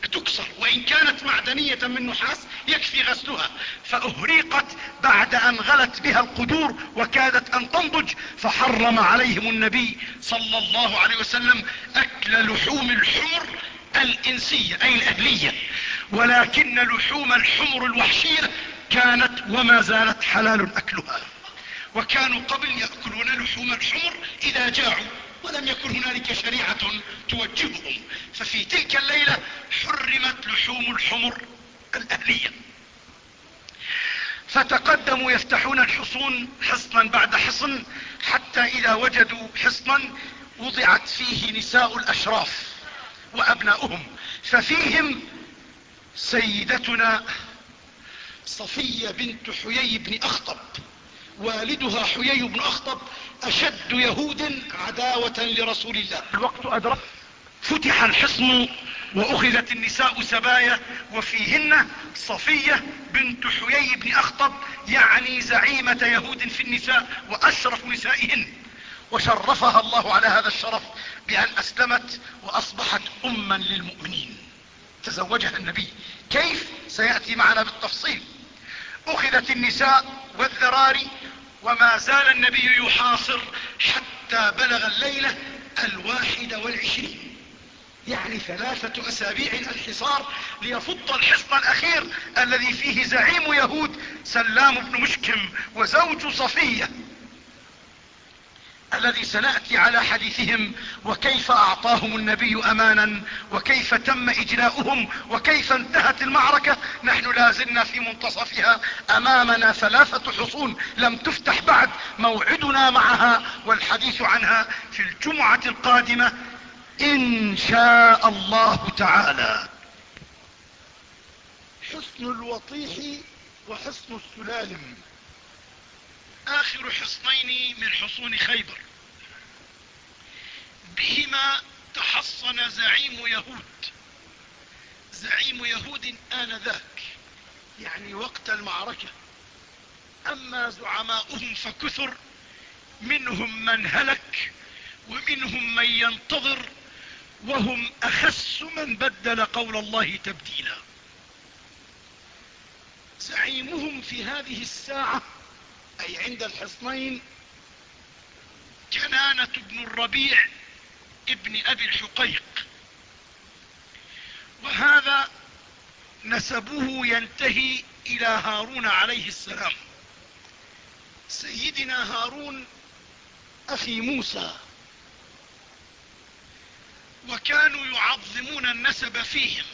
تكسر وإن كانت معدنية من نحاس يكفي غسلها. فأهريقت بعد أن غلت بها القدور وكادت أن تنضج فحرم عليهم النبي صلى الله عليه وسلم أكل لحوم الحمر الإنسية أي الأهلية. ولكن لحوم الحمر الوحشية كانت وما زالت حلال أكلها. وكانوا قبل يأكلون لحوم الحمر إذا جاعوا. ولم يكن هنالك شريعة توجههم. ففي تلك الليلة حرمت لحوم الحمر الأهلية. فتقدموا يفتحون الحصون حصنا بعد حصن حتى إذا وجدوا حصنا وضعت فيه نساء الأشراف وأبناؤهم. ففيهم سيدتنا صفية بنت حيي بن أخطب. والدها حيي بن أخطب أشد يهود عداوة لرسول الله. الوقت أدرك. فتح الحصن وأخذت النساء سبايا وفيهن صفية بنت حيي بن أخطب يعني زعيمة يهود في النساء وأشرف نسائهن. وشرفها الله على هذا الشرف بأن أسلمت وأصبحت اما للمؤمنين. تزوجها النبي. كيف؟ سيأتي معنا بالتفصيل. أخذت النساء والذراري وما زال النبي يحاصر حتى بلغ الليلة الواحد والعشرين. يعني ثلاثة أسابيع الحصار ليفض الحصن الأخير الذي فيه زعيم يهود سلام بن مشكم وزوج صفية. الذي سنأتي على حديثهم وكيف أعطاهم النبي امانا وكيف تم إجلاؤهم وكيف انتهت المعركة نحن لازلنا في منتصفها أمامنا ثلاثة حصون لم تفتح بعد موعدنا معها والحديث عنها في الجمعة القادمة إن شاء الله تعالى. حسن الوطيح وحسن السلالم. آخر حصنين من حصون خيبر. بهما تحصن زعيم يهود. زعيم يهود آنذاك يعني وقت المعركة. أما زعماؤهم فكثر منهم من هلك ومنهم من ينتظر وهم أخس من بدل قول الله تبديلا. زعيمهم في هذه الساعة أي عند الحصنين كنانة بن الربيع ابن أبي الحقيق. وهذا نسبه ينتهي إلى هارون عليه السلام. سيدنا هارون أخي موسى. وكانوا يعظمون النسب فيهم.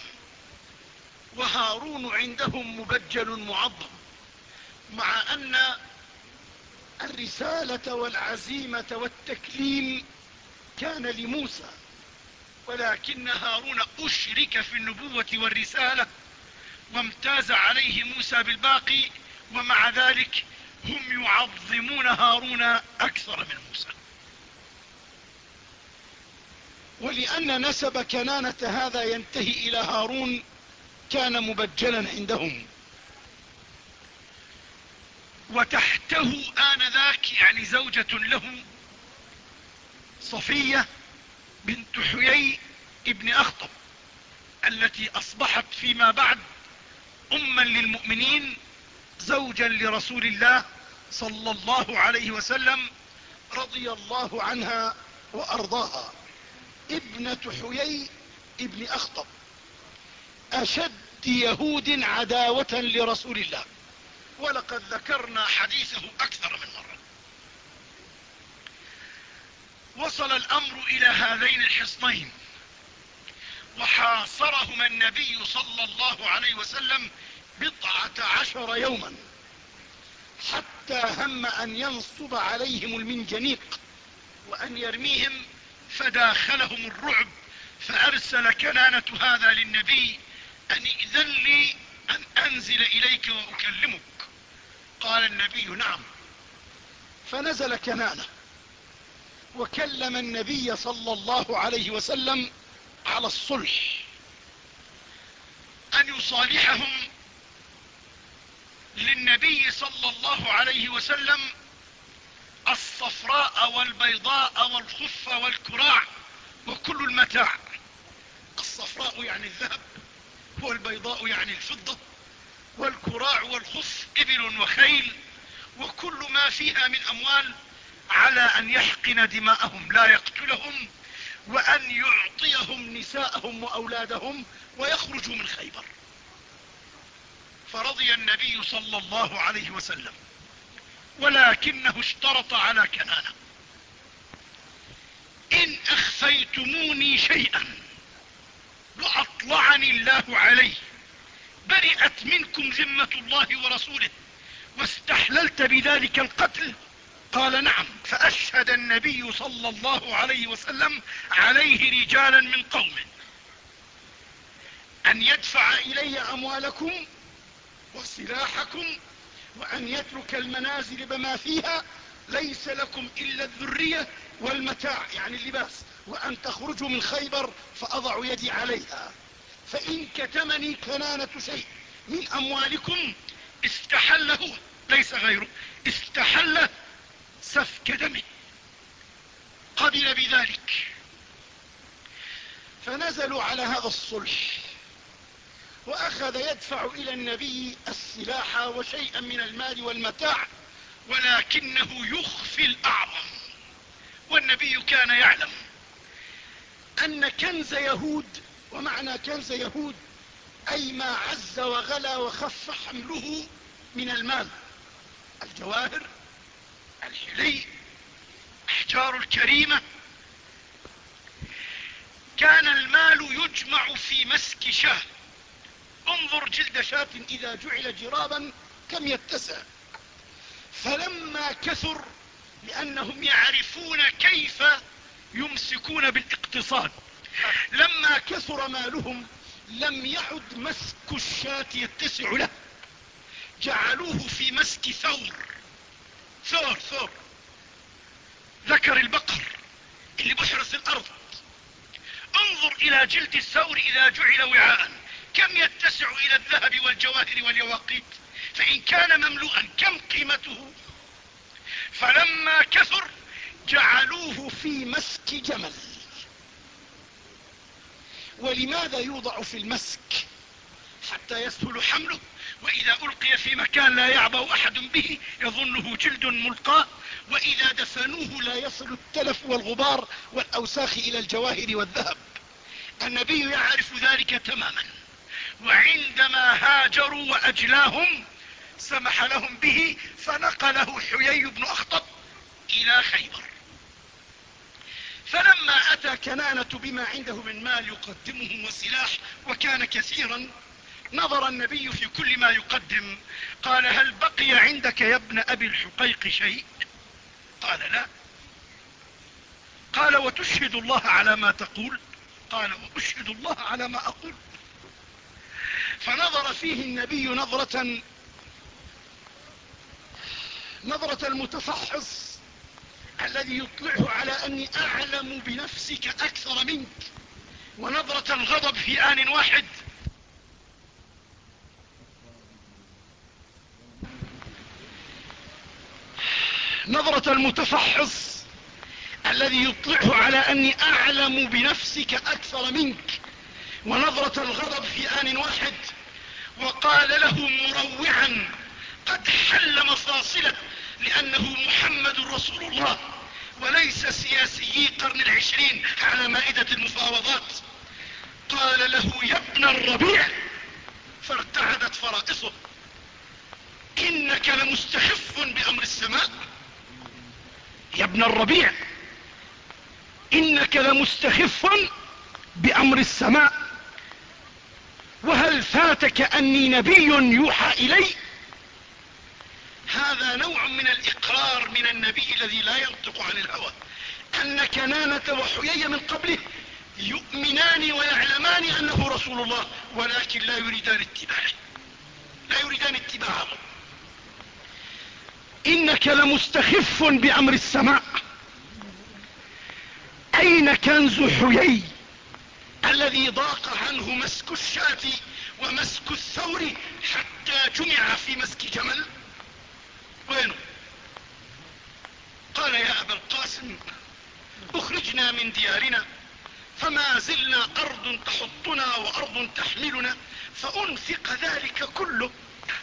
وهارون عندهم مبجل معظم مع أن الرسالة والعزيمة والتكليم كان لموسى ولكن هارون أشرك في النبوة والرسالة وامتاز عليه موسى بالباقي ومع ذلك هم يعظمون هارون أكثر من موسى. ولأن نسب كنانة هذا ينتهي إلى هارون كان مبجلا عندهم. وتحته آنذاك يعني زوجة له صفية بنت حيي ابن أخطب التي أصبحت فيما بعد أما للمؤمنين زوجا لرسول الله صلى الله عليه وسلم رضي الله عنها وأرضاها. ابنة حيي ابن أخطب أشد يهود عداوة لرسول الله. ولقد ذكرنا حديثه أكثر من مرة. وصل الأمر إلى هذين الحصنين وحاصرهما النبي صلى الله عليه وسلم بضعة عشر يوما حتى هم أن ينصب عليهم المنجنيق وأن يرميهم فداخلهم الرعب فأرسل كنانة هذا للنبي أن ائذن لي أن أنزل إليك وأكلمك قال النبي نعم. فنزل كنانة وكلم النبي صلى الله عليه وسلم على الصلح أن يصالحهم للنبي صلى الله عليه وسلم الصفراء والبيضاء والخف والكراع وكل المتاع. الصفراء يعني الذهب والبيضاء يعني الفضة والكراع والخف إبل وخيل وكل ما فيها من أموال على أن يحقن دماءهم لا يقتلهم وأن يعطيهم نساءهم وأولادهم ويخرجوا من خيبر. فرضي النبي صلى الله عليه وسلم ولكنه اشترط على كنانة. إن أخفيتموني شيئا واطلعني الله عليه. برئت منكم ذمة الله ورسوله واستحللت بذلك القتل؟ قال نعم. فأشهد النبي صلى الله عليه وسلم عليه رجالا من قومه. أن يدفع إلي أموالكم وسلاحكم وأن يترك المنازل بما فيها ليس لكم إلا الذرية والمتاع يعني اللباس وأن تخرجوا من خيبر فاضع يدي عليها. فإن كتمني كنانة شيء من أموالكم استحل هو ليس غيره استحل سفك دمه. قبل بذلك فنزلوا على هذا الصلح وأخذ يدفع إلى النبي السلاح وشيئا من المال والمتاع ولكنه يخفي الأعظم. والنبي كان يعلم أن كنز يهود ومعنى كنز يهود أي ما عز وغلى وخف حمله من المال. الجواهر الحلي الأحجار الكريمة. كان المال يجمع في مسك شاه. انظر جلد شاة إذا جعل جرابا كم يتسع. فلما كثر لأنهم يعرفون كيف يمسكون بالاقتصاد. لما كثر مالهم لم يعد مسك الشاة يتسع له. جعلوه في مسك ثور. ثور ثور. ذكر البقر اللي بحرس الأرض. انظر إلى جلد الثور إذا جعل وعاء. كم يتسع إلى الذهب والجواهر واليواقيت؟ فإن كان مملوءا كم قيمته؟ فلما كثر جعلوه في مسك جمل. ولماذا يوضع في المسك حتى يسهل حمله؟ وإذا ألقي في مكان لا يعبأ أحد به يظنه جلد ملقى. وإذا دفنوه لا يصل التلف والغبار والأوساخ إلى الجواهر والذهب. النبي يعرف ذلك تماما. وعندما هاجروا وأجلاهم سمح لهم به فنقله حيي بن أخطب إلى خيبر. فلما أتى كنانة بما عنده من مال يقدمه وسلاح وكان كثيرا نظر النبي في كل ما يقدم قال هل بقي عندك يا ابن أبي الحقيق شيء؟ قال لا. قال وتشهد الله على ما تقول؟ قال وأشهد الله على ما أقول. فنظر فيه النبي نظرة نظرة المتفحص الذي يطلعه على أني أعلم بنفسك أكثر منك. ونظرة الغضب في آن واحد. نظرة المتفحص الذي يطلعه على أني أعلم بنفسك أكثر منك. ونظرة الغضب في آن واحد. وقال له مروعا قد حل مفاصله. لأنه محمد رسول الله. وليس سياسيي قرن العشرين على مائدة المفاوضات. قال له يا ابن الربيع فارتعدت فرائصه إنك لمستخف بأمر السماء. يا ابن الربيع إنك لمستخف بأمر السماء. وهل فاتك أني نبي يوحى إلي؟ هذا نوع من الإقرار من النبي الذي لا ينطق عن الهوى. أن كنانة وحيي من قبله يؤمنان ويعلمان أنه رسول الله ولكن لا يريدان اتباعه. لا يريدان اتباعه. إنك لمستخف بأمر السماء. أين كنز حيي الذي ضاق عنه مسك الشاة ومسك الثور حتى جمع في مسك جمل؟ وينه؟ قال يا أبا القاسم أخرجنا من ديارنا فما زلنا ارض تحطنا وأرض تحملنا فأنفق ذلك كله.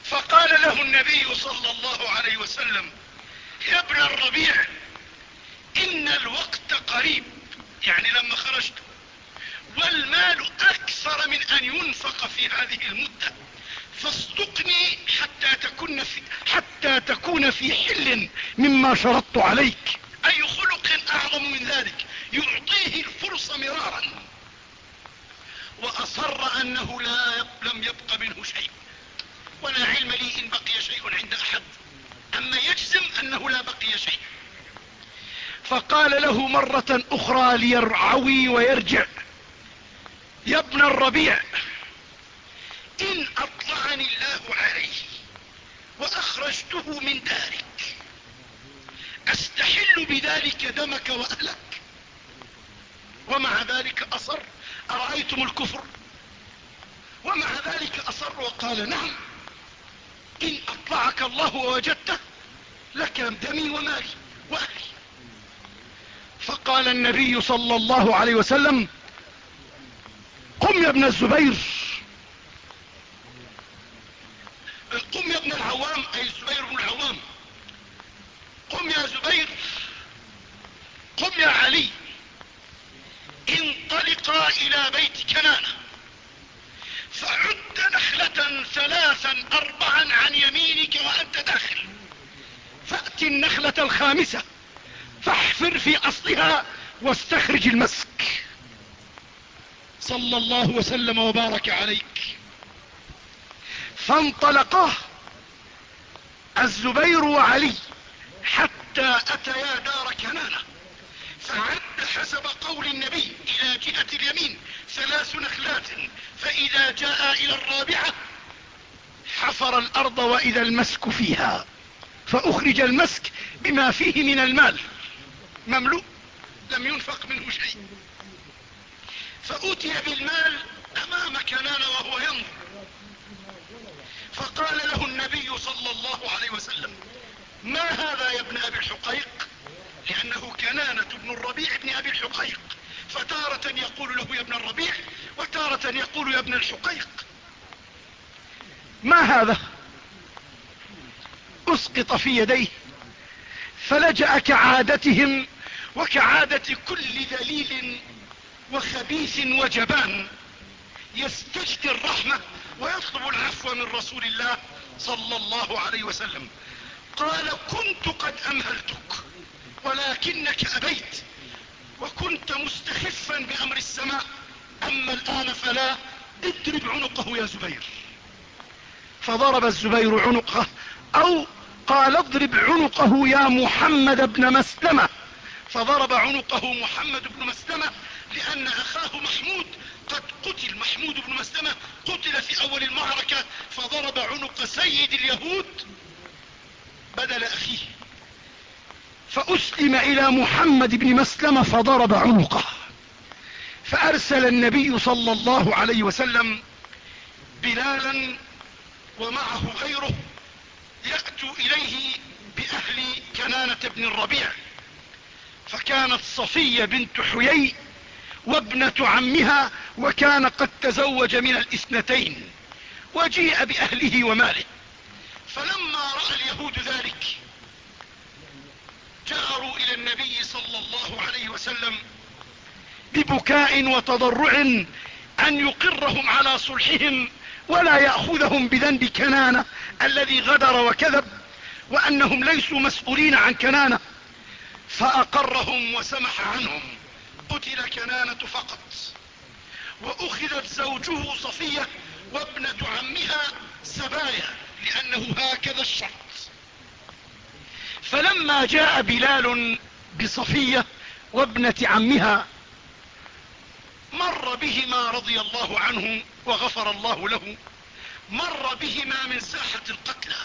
فقال له النبي صلى الله عليه وسلم يا ابن الربيع إن الوقت قريب. يعني لما خرجت والمال أكثر من أن ينفق في هذه المدة. فاصدقني حتى تكون في, حتى تكون في حل مما شرطت عليك. أي خلق أعظم من ذلك؟ يعطيه الفرصة مرارا. وأصر أنه لا لم يبق منه شيء. ولا علم لي إن بقي شيء عند أحد. أما يجزم أنه لا بقي شيء. فقال له مرة أخرى ليرعوي ويرجع. يا ابن الربيع إن أطلعني الله عليه وأخرجته من دارك. أستحل بذلك دمك وأهلك. ومع ذلك أصر. أرأيتم الكفر؟ ومع ذلك أصر وقال نعم. إن أطلعك الله ووجدته لك دمي ومالي وأهلي. فقال النبي صلى الله عليه وسلم قم يا ابن الزبير. قم يا ابن العوام أي الزبير بن العوام. قم يا زبير. قم يا علي. انطلقا إلى بيت كنانة فعد نخلة ثلاثا اربعا عن يمينك وأنت داخل. فأت النخلة الخامسة. فاحفر في أصلها واستخرج المسك. صلى الله وسلم وبارك عليك. فانطلقا الزبير وعلي حتى أتيا دار كنانة فعد حسب قول النبي إلى جهة اليمين ثلاث نخلات فإذا جاء إلى الرابعة حفر الأرض وإذا المسك فيها فأخرج المسك بما فيه من المال. مملوء لم ينفق منه شيء. فأتي بالمال أمام كنان وهو ينظر. فقال له النبي صلى الله عليه وسلم ما هذا يا ابن أبي الحقيق؟ لأنه كنانة بن الربيع بن أبي الحقيق. فتارة يقول له يا ابن الربيع وتارة يقول يا ابن الحقيق. ما هذا؟ أسقط في يديه فلجأ كعادتهم وكعادة كل ذليل وخبيث وجبان يستجدي الرحمة ويطلب العفو من رسول الله صلى الله عليه وسلم. قال كنت قد أمهلتك ولكنك أبيت وكنت مستخفا بأمر السماء. أما الآن فلا اضرب عنقه يا زبير. فضرب الزبير عنقه أو قال اضرب عنقه يا محمد بن مسلمة. فضرب عنقه محمد بن مسلمة لأن أخاه محمود قد قتل محمود بن مسلمة قتل في أول المعركة فضرب عنق سيد اليهود بدل أخيه. فأسلم إلى محمد بن مسلمة فضرب عنقه. فأرسل النبي صلى الله عليه وسلم بلالا ومعه غيره يأتوا إليه بأهل كنانة بن الربيع. فكانت صفية بنت حيي وابنة عمها وكان قد تزوج من الاثنتين وجيء بأهله وماله. فلما رأى اليهود ذلك جاروا إلى النبي صلى الله عليه وسلم ببكاء وتضرع أن يقرهم على صلحهم ولا يأخذهم بذنب كنانة الذي غدر وكذب وأنهم ليسوا مسؤولين عن كنانة فأقرهم وسمح عنهم. قتل كنانة فقط. وأخذت زوجه صفية وابنة عمها سبايا لأنه هكذا الشرط. فلما جاء بلال بصفية وابنة عمها مر بهما رضي الله عنه وغفر الله له مر بهما من ساحة القتلى.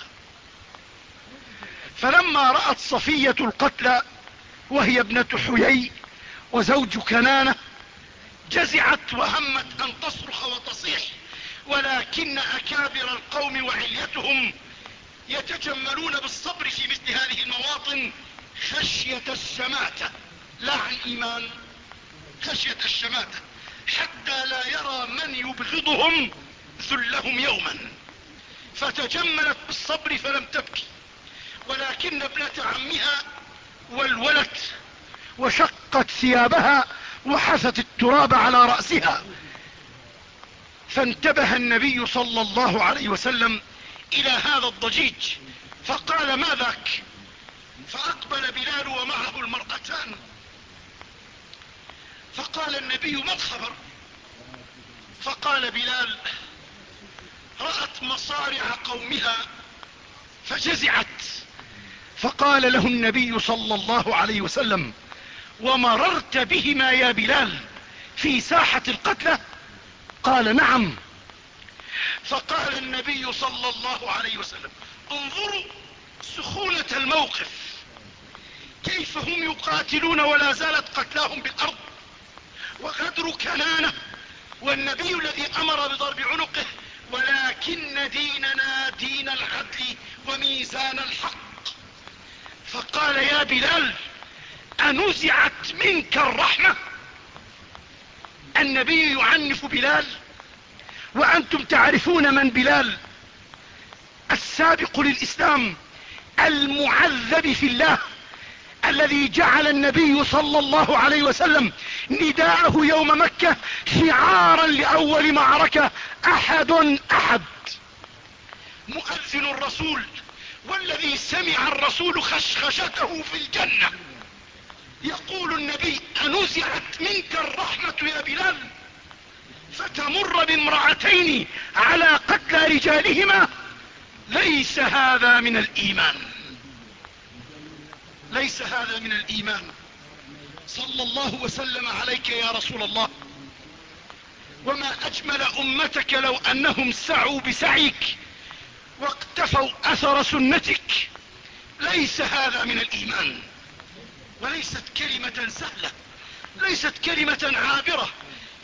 فلما رأت صفية القتلى وهي ابنة حيي وزوج كنانة جزعت وهمت أن تصرخ وتصيح ولكن أكابر القوم وعليتهم يتجملون بالصبر في مثل هذه المواطن خشية الشماتة. لا عن إيمان خشية الشماتة. حتى لا يرى من يبغضهم ذلهم يوما. فتجملت بالصبر فلم تبكي ولكن ابنة عمها والولت وشقت ثيابها وحثت التراب على رأسها. فانتبه النبي صلى الله عليه وسلم إلى هذا الضجيج فقال ما ذاك؟ فأقبل بلال ومعه المرأتان. فقال النبي ما الخبر؟ فقال بلال رأت مصارع قومها فجزعت. فقال له النبي صلى الله عليه وسلم ومررت بهما يا بلال في ساحة القتلى؟ قال نعم. فقال النبي صلى الله عليه وسلم انظروا سخونة الموقف. كيف هم يقاتلون ولا زالت قتلاهم بالأرض؟ وغدر كنانة والنبي الذي أمر بضرب عنقه ولكن ديننا دين العدل وميزان الحق. فقال يا بلال أنزعت منك الرحمة. النبي يعنف بلال وأنتم تعرفون من بلال. السابق للإسلام المعذب في الله الذي جعل النبي صلى الله عليه وسلم نداءه يوم مكة شعارا لأول معركة أحد أحد. مؤذن الرسول والذي سمع الرسول خشخشته في الجنة. يقول النبي أنزعت منك الرحمة يا بلال؟ فتمر بامرأتين على قتلى رجالهما؟ ليس هذا من الإيمان. ليس هذا من الإيمان. صلى الله وسلم عليك يا رسول الله. وما أجمل أمتك لو أنهم سعوا بسعيك واقتفوا أثر سنتك. ليس هذا من الإيمان. وليست كلمة سهلة ليست كلمة عابرة.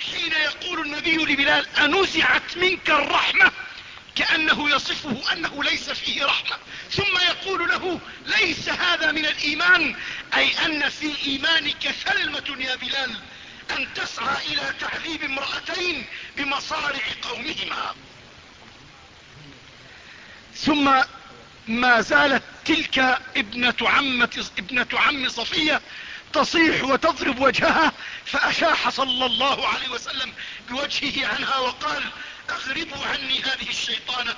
حين يقول النبي لبلال أنزعت منك الرحمة؟ كأنه يصفه أنه ليس فيه رحمة. ثم يقول له ليس هذا من الإيمان؟ أي أن في إيمانك ثلمة يا بلال أن تسعى إلى تعذيب امرأتين بمصارع قومهما. ثم ما زالت تلك ابنة, عمة ابنة عم صفية تصيح وتضرب وجهها فأشاح صلى الله عليه وسلم بوجهه عنها وقال أغربوا عني هذه الشيطانة.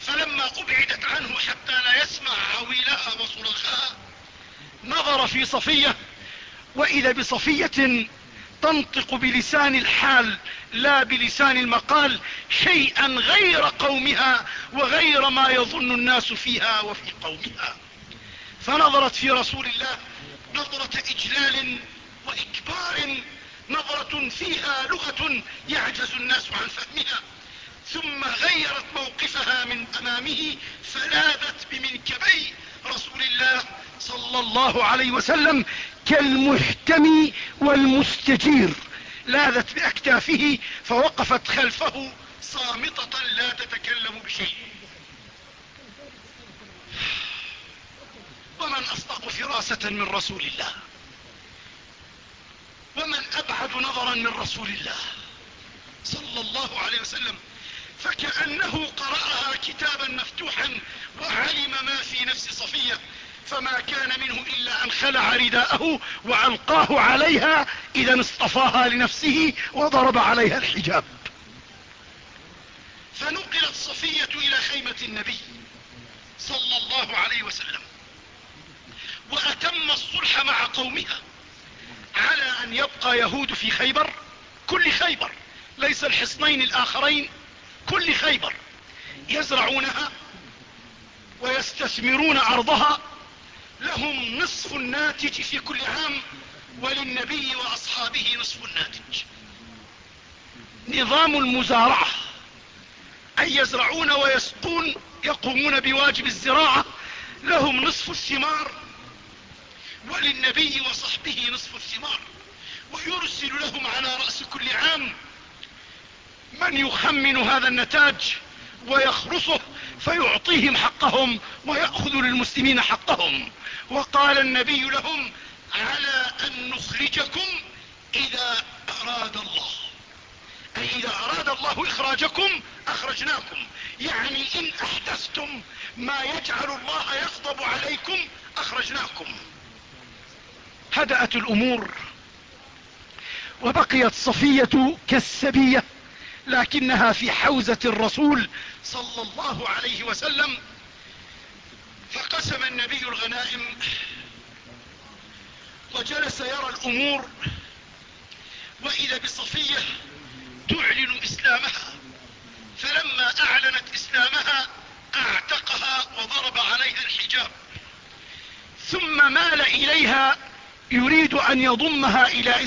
فلما أبعدت عنه حتى لا يسمع عويلها وصراخها نظر في صفية وإذا بصفية تنطق بلسان الحال لا بلسان المقال شيئا غير قومها وغير ما يظن الناس فيها وفي قومها. فنظرت في رسول الله نظرة إجلال وإكبار نظرة فيها لغة يعجز الناس عن فهمها. ثم غيرت موقفها من أمامه فلاذت بمنكبي رسول الله صلى الله عليه وسلم كالمحتمي والمستجير. لاذت بأكتافه فوقفت خلفه صامتة لا تتكلم بشيء. ومن أصدق فراسة من رسول الله؟ ومن أبعد نظرا من رسول الله؟ صلى الله عليه وسلم. فكأنه قرأها كتابا مفتوحا وعلم ما في نفس صفية. فما كان منه إلا أن خلع رداءه وألقاه عليها إذا اصطفاها لنفسه وضرب عليها الحجاب. فنقلت صفية إلى خيمة النبي صلى الله عليه وسلم وأتم الصلح مع قومها على أن يبقى يهود في خيبر كل خيبر ليس الحصنين الآخرين كل خيبر يزرعونها ويستثمرون أرضها لهم نصف الناتج في كل عام وللنبي وأصحابه نصف الناتج. نظام المزارعة اي يزرعون ويسقون يقومون بواجب الزراعة لهم نصف الثمار وللنبي وصحبه نصف الثمار. ويرسل لهم على رأس كل عام من يخمن هذا النتاج؟ ويخرصه فيعطيهم حقهم ويأخذ للمسلمين حقهم. وقال النبي لهم على أن نخرجكم إذا أراد الله. أي إذا أراد الله إخراجكم أخرجناكم. يعني إن أحدثتم ما يجعل الله يغضب عليكم أخرجناكم. هدأت الأمور وبقيت صفية كالسبية. لكنها في حوزة الرسول صلى الله عليه وسلم. فقسم النبي الغنائم وجلس يرى الأمور وإذا بصفية تعلن إسلامها فلما أعلنت إسلامها اعتقها وضرب عليها الحجاب. ثم مال إليها يريد أن يضمها إلى,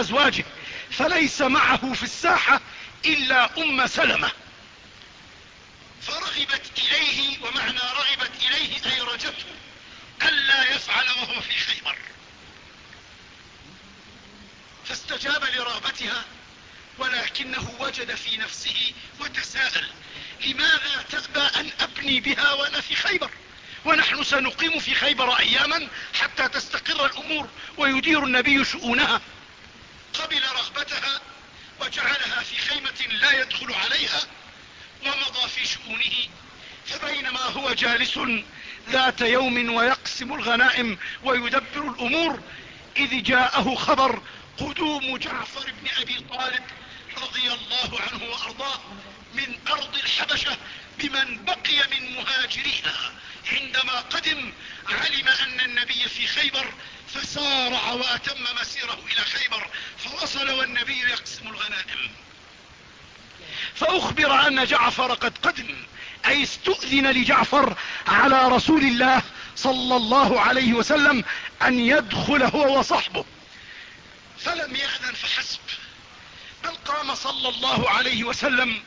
أزواجه فليس معه في الساحة إلا أم سلمة. فرغبت إليه ومعنى رغبت إليه أي رجته ألا يفعل وهو في خيبر. فاستجاب لرغبتها ولكنه وجد في نفسه وتساءل لماذا تأبى أن أبني بها وأنا في خيبر؟ ونحن سنقيم في خيبر أياما حتى تستقر الأمور ويدير النبي شؤونها. قبل رغبتها وجعلها في خيمة لا يدخل عليها ومضى في شؤونه فبينما هو جالس ذات يوم ويقسم الغنائم ويدبر الأمور إذ جاءه خبر قدوم جعفر بن أبي طالب رضي الله عنه وأرضاه من أرض الحبشة بمن بقي من مهاجريها. عندما قدم علم أن النبي في خيبر فسارع وأتم مسيره إلى خيبر فوصل والنبي يقسم الغنائم. فأخبر أن جعفر قد قدم أي استؤذن لجعفر على رسول الله صلى الله عليه وسلم أن يدخل هو وصحبه. فلم يأذن فحسب بل قام صلى الله عليه وسلم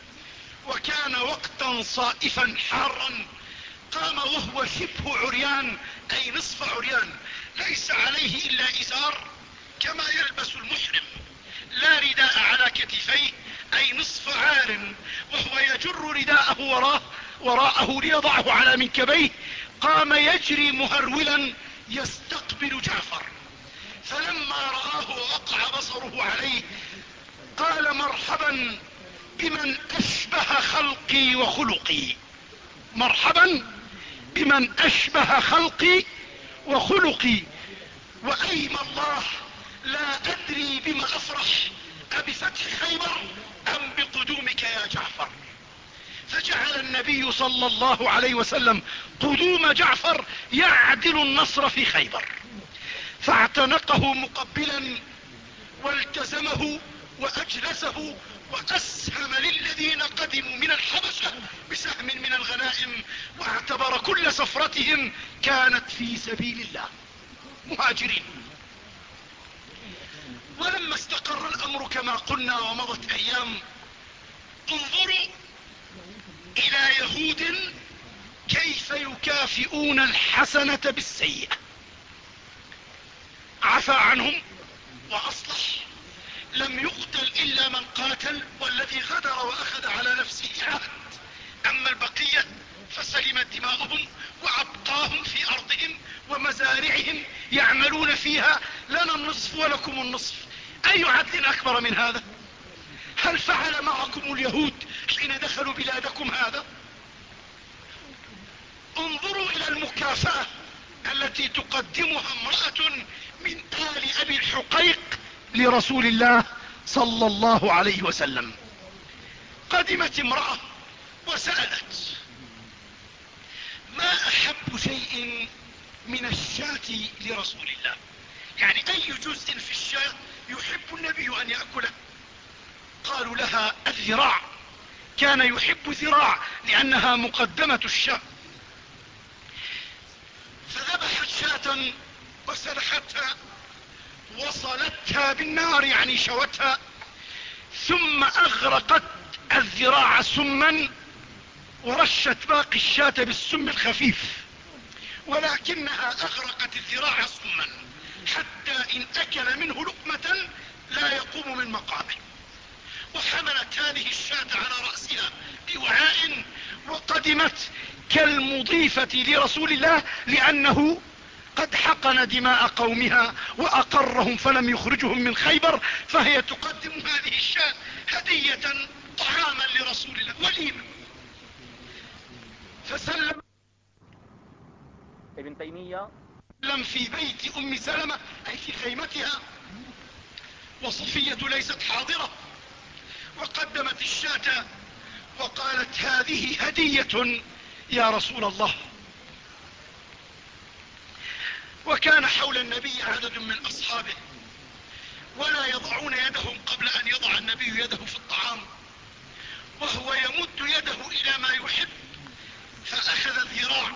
وكان وقتا صائفا حارا قام وهو شبه عريان أي نصف عريان. ليس عليه إلا إزار كما يلبس المحرم. لا رداء على كتفيه أي نصف عار وهو يجر رداءه وراه وراءه ليضعه على منكبيه. قام يجري مهرولا يستقبل جعفر. فلما رآه ووقع بصره عليه قال مرحبا بمن أشبه خلقي وخلقي. مرحبا بمن أشبه خلقي وخلقي. وأيم الله لا أدري بما أفرح. أبفتح خيبر أم بقدومك يا جعفر؟ فجعل النبي صلى الله عليه وسلم قدوم جعفر يعدل النصر في خيبر. فاعتنقه مقبلا والتزمه وأجلسه واسهم للذين قدموا من الحبشة بسهم من الغنائم واعتبر كل سفرتهم كانت في سبيل الله. مهاجرين. ولما استقر الأمر كما قلنا ومضت أيام انظروا إلى يهود كيف يكافئون الحسنة بالسيئة. عفى عنهم وأصلح. لم يقتل إلا من قاتل والذي غدر وأخذ على نفسه عهد. أما البقية فسلمت دماؤهم وأبقاهم في أرضهم ومزارعهم يعملون فيها. لنا النصف ولكم النصف. أي عدل أكبر من هذا؟ هل فعل معكم اليهود حين دخلوا بلادكم هذا؟ انظروا إلى المكافأة التي تقدمها امرأة من آل أبي الحقيق لرسول الله صلى الله عليه وسلم. قدمت امرأة وسألت ما أحب شيء من الشاة لرسول الله؟ يعني أي جزء في الشاة يحب النبي أن يأكله؟ قالوا لها الذراع. كان يحب ذراع لأنها مقدمة الشاة. فذبحت شاة وسلختها وصلتها بالنار يعني شوتها ثم أغرقت الذراع سما ورشت باقي الشاة بالسم الخفيف ولكنها أغرقت الذراع سما حتى إن أكل منه لقمة لا يقوم من مقامه وحملت هذه الشاة على رأسها بوعاء وقدمت كالمضيفة لرسول الله لأنه قد حقن دماء قومها وأقرهم فلم يخرجهم من خيبر فهي تقدم هذه الشاة هدية طعاما لرسول الله وليمة فسلم ابن تيمية. لم في بيت أم سلمة أي في خيمتها. وصفية ليست حاضرة. وقدمت الشاة وقالت هذه هدية يا رسول الله. وكان حول النبي عدد من أصحابه. ولا يضعون يدهم قبل أن يضع النبي يده في الطعام. وهو يمد يده إلى ما يحب فأخذ الذراع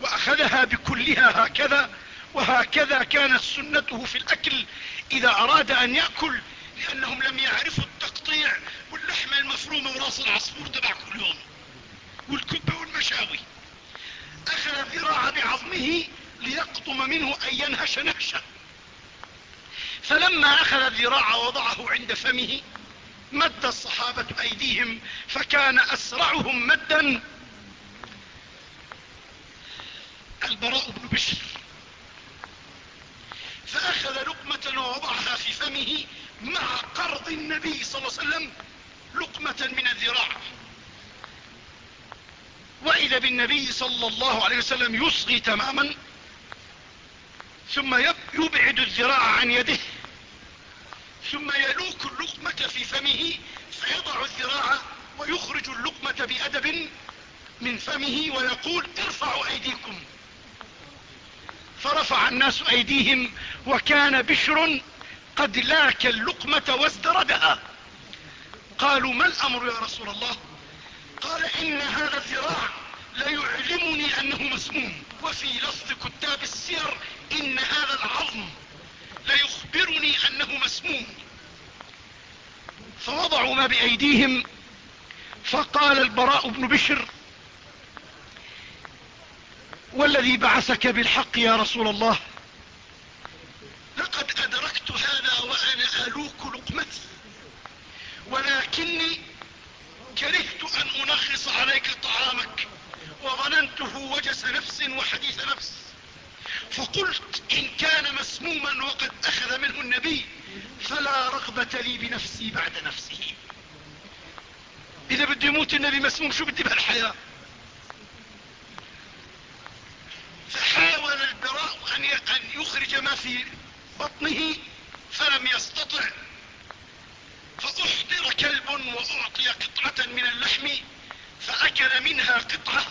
وأخذها بكلها هكذا وهكذا كانت سنته في الأكل. إذا أراد أن يأكل لأنهم لم يعرفوا التقطيع واللحمة المفرومة وراس العصفور تبع كل يوم والكبة والمشاوي. أخذ الذراع بعظمه ليقطم منه أن ينهش نهشة فلما أخذ الذراع وضعه عند فمه مد الصحابة أيديهم فكان أسرعهم مدا. البراء بن بشر. فأخذ لقمة ووضعها في فمه مع قرض النبي صلى الله عليه وسلم لقمة من الذراع. وإذا بالنبي صلى الله عليه وسلم يصغي تماما ثم يبعد الذراع عن يده. ثم يلوك اللقمة في فمه فيضع الذراع ويخرج اللقمة بأدب من فمه ويقول ارفعوا أيديكم. فرفع الناس أيديهم وكان بشر قد لاك اللقمة وازدردها. قالوا ما الأمر يا رسول الله؟ قال إن هذا الذراع ليعلمني أنه مسموم وفي لفظ كتاب السير إن هذا العظم ليخبرني أنه مسموم. فوضعوا ما بأيديهم فقال البراء بن بشر والذي بعثك بالحق يا رسول الله لقد أدركت هذا وأنا آلوك لقمتي ولكني كرهت أن انغص عليك طعامك وظننته وجس نفس وحديث نفس. فقلت إن كان مسموما وقد أخذ منه النبي فلا رغبة لي بنفسي بعد نفسه. إذا بده يموت النبي مسموم شو بدي بهالحياة؟ فحاول البراء أن يخرج ما في بطنه فلم يستطع. فأحضر كلب وأعطي قطعة من اللحم فأكل منها قطعة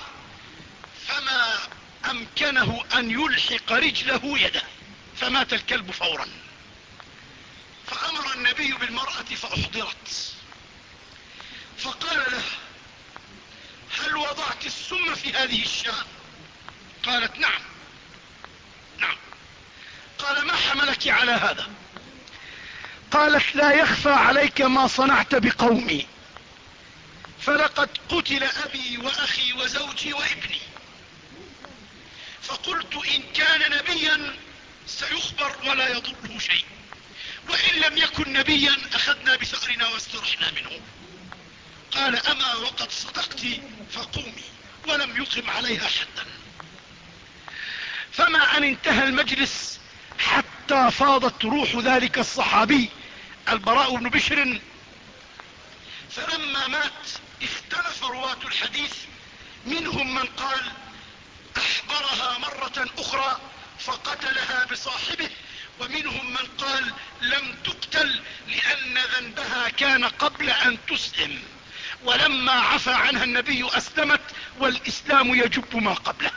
فما أمكنه أن يلحق رجله يده فمات الكلب فورا. فأمر النبي بالمرأة فأحضرت. فقال له هل وضعت السم في هذه الشاة؟ قالت نعم. نعم. قال ما حملك على هذا؟ قالت لا يخفى عليك ما صنعت بقومي. فلقد قتل أبي وأخي وزوجي وابني. فقلت إن كان نبيا سيخبر ولا يضره شيء. وإن لم يكن نبيا أخذنا بثأرنا واسترحنا منه. قال أما وقد صدقت فقومي ولم يقم عليها حدا. فما أن انتهى المجلس حتى فاضت روح ذلك الصحابي البراء بن بشر. فلما مات اختلف رواة الحديث منهم من قال احضرها مرة أخرى فقتلها بصاحبه ومنهم من قال لم تقتل لأن ذنبها كان قبل أن تسلم. ولما عفى عنها النبي أسلمت والإسلام يجب ما قبله.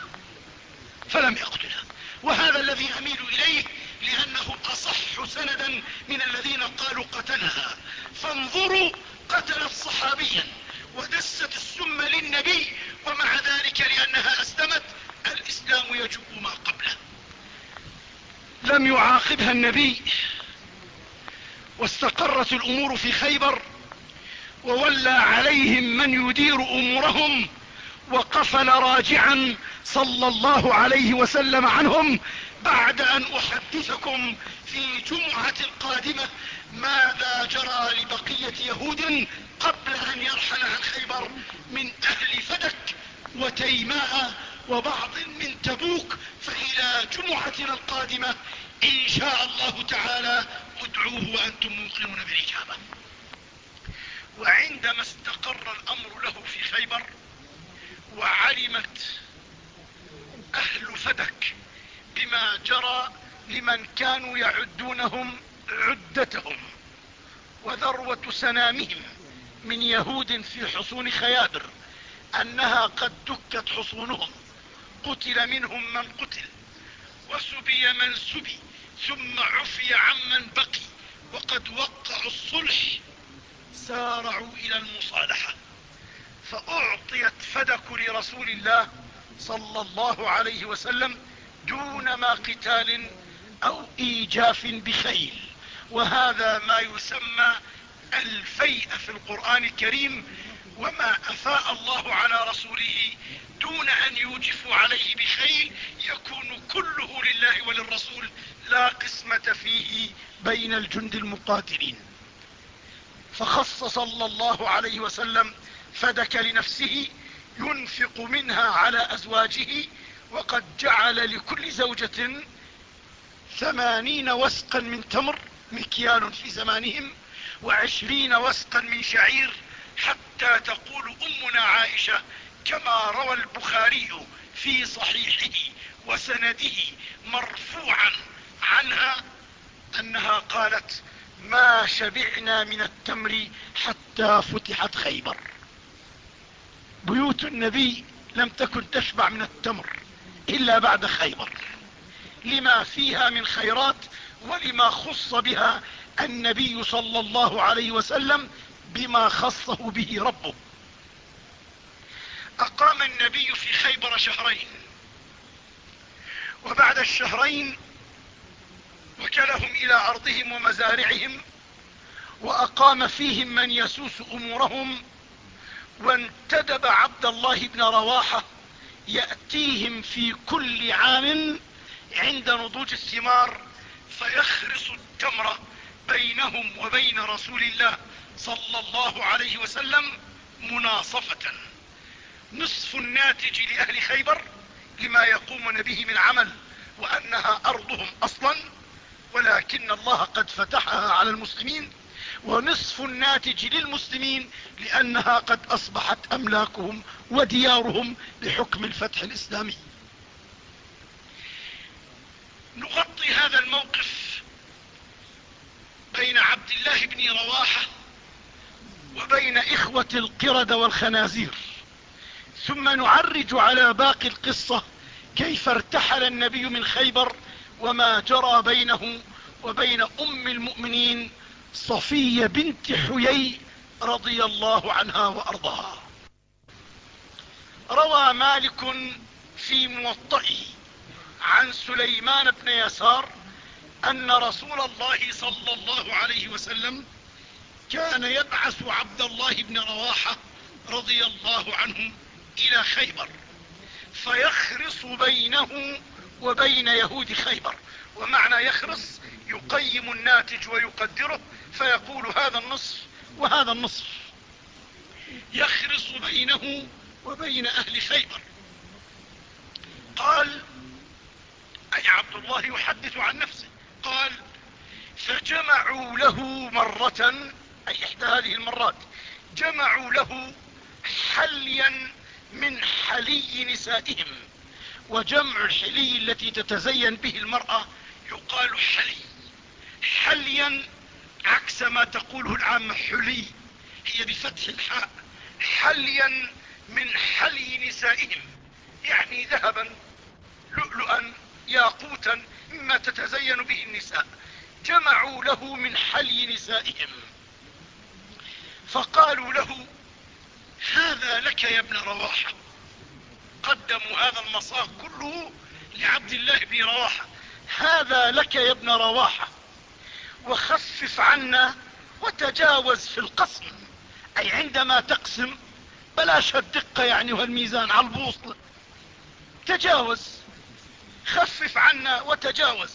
فلم يقتلها. وهذا الذي أميل إليه لأنه أصح سندا من الذين قالوا قتلها. فانظروا قتلت صحابيا ودست السم للنبي ومع ذلك لأنها أسلمت الإسلام يجب ما قبله. لم يعاقبها النبي. واستقرت الأمور في خيبر. وولى عليهم من يدير أمورهم. وقفل راجعا صلى الله عليه وسلم عنهم. بعد أن أحدثكم في جمعة القادمة ماذا جرى لبقية يهود قبل أن يرحل عن خيبر من أهل فدك وتيماء وبعض من تبوك فإلى جمعتنا القادمة إن شاء الله تعالى ادعوه وأنتم موقنون بالإجابة. وعندما استقر الأمر له في خيبر وعلمت أهل فدك بما جرى لمن كانوا يعدونهم عدتهم وذروة سنامهم من يهود في حصون خيابر أنها قد دكت حصونهم. قتل منهم من قتل وسبي من سبي ثم عفي عمن بقي وقد وقعوا الصلح. سارعوا إلى المصالحة فأعطيت فدك لرسول الله صلى الله عليه وسلم دون ما قتال أو إيجاف بخيل. وهذا ما يسمى الفيء في القرآن الكريم وما أفاء الله على رسوله دون أن يوجفوا عليه بخيل يكون كله لله وللرسول لا قسمة فيه بين الجند المقاتلين. فخص صلى الله عليه وسلم فدك لنفسه ينفق منها على أزواجه وقد جعل لكل زوجة ثمانين وسقا من تمر مكيال في زمانهم وعشرين وسقا من شعير حتى تقول أمنا عائشة كما روى البخاري في صحيحه وسنده مرفوعا عنها أنها قالت ما شبعنا من التمر حتى فتحت خيبر. بيوت النبي لم تكن تشبع من التمر إلا بعد خيبر. لما فيها من خيرات ولما خص بها النبي صلى الله عليه وسلم بما خصه به ربه. أقام النبي في خيبر شهرين. وبعد الشهرين وكلهم إلى أرضهم ومزارعهم وأقام فيهم من يسوس أمورهم وانتدب عبد الله بن رواحة يأتيهم في كل عام عند نضوج الثمار فيخرص التمر بينهم وبين رسول الله. صلى الله عليه وسلم مناصفة. نصف الناتج لأهل خيبر لما يقومون به من عمل وأنها أرضهم أصلا ولكن الله قد فتحها على المسلمين ونصف الناتج للمسلمين لأنها قد أصبحت أملاكهم وديارهم بحكم الفتح الإسلامي. نغطي هذا الموقف بين عبد الله بن رواحة وبين إخوة القرد والخنازير ثم نعرج على باقي القصة كيف ارتحل النبي من خيبر وما جرى بينه وبين أم المؤمنين صفية بنت حيي رضي الله عنها وأرضاها. روى مالك في موطئه عن سليمان بن يسار أن رسول الله صلى الله عليه وسلم كان يبعث عبد الله بن رواحة رضي الله عنه إلى خيبر فيخرص بينه وبين يهود خيبر ومعنى يخرص يقيم الناتج ويقدره فيقول هذا النصف وهذا النصف. يخرص بينه وبين أهل خيبر. قال أي عبد الله يحدث عن نفسه قال فجمعوا له مرة أي إحدى هذه المرات جمعوا له حليا من حلي نسائهم وجمع الحلي التي تتزين به المرأة يقال حلي. حليا عكس ما تقوله العامة حلي هي بفتح الحاء. حليا من حلي نسائهم يعني ذهبا لؤلؤا ياقوتا مما تتزين به النساء. جمعوا له من حلي نسائهم. فقالوا له هذا لك يا ابن رواحة قدموا هذا المصاغ كله لعبد الله بن رواحة هذا لك يا ابن رواحة وخفف عنا وتجاوز في القسم. أي عندما تقسم بلاش الدقة يعني والميزان على البوصلة. تجاوز خفف عنا وتجاوز.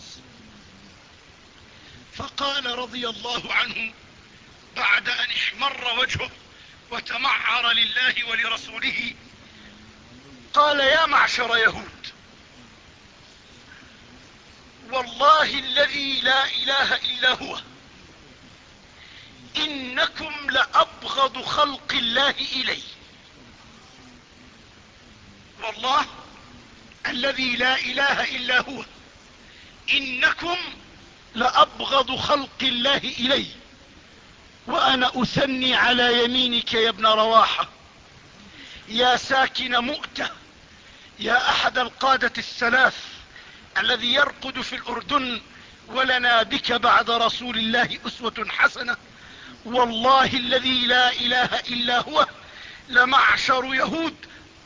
فقال رضي الله عنه بعد أن احمر وجهه وتمعر لله ولرسوله. قال يا معشر يهود والله الذي لا إله إلا هو إنكم لأبغض خلق الله إلي. والله الذي لا إله إلا هو إنكم لأبغض خلق الله إلي. وأنا أثني على يمينك يا ابن رواحة. يا ساكن مؤتة يا أحد القادة الثلاث الذي يرقد في الأردن ولنا بك بعد رسول الله أسوة حسنة. والله الذي لا إله إلا هو لمعشر يهود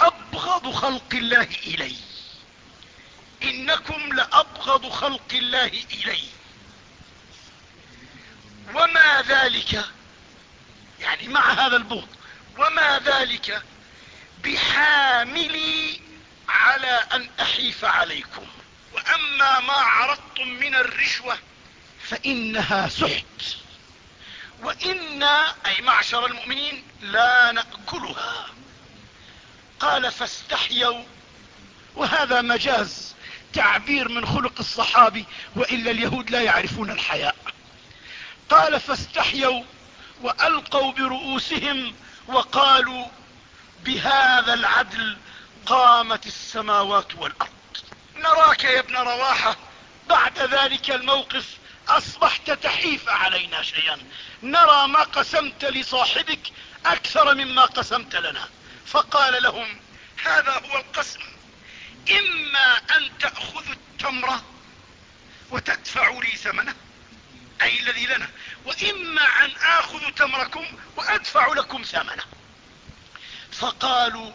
أبغض خلق الله إلي. إنكم لأبغض خلق الله إلي. وما ذلك يعني مع هذا البغض وما ذلك بحاملي على أن أحيف عليكم. وأما ما عرضتم من الرشوة فإنها سحت. وأنا أي معشر المؤمنين لا نأكلها. قال فاستحيوا وهذا مجاز تعبير من خلق الصحابي وإلا اليهود لا يعرفون الحياء. قال فاستحيوا وألقوا برؤوسهم وقالوا بهذا العدل قامت السماوات والأرض. نراك يا ابن رواحة بعد ذلك الموقف أصبحت تحيف علينا شيئا. نرى ما قسمت لصاحبك أكثر مما قسمت لنا. فقال لهم هذا هو القسم. إما أن تأخذوا التمر وتدفعوا لي ثمنه أي الذي لنا. وإما أن آخذ تمركم وأدفع لكم ثمنه. فقالوا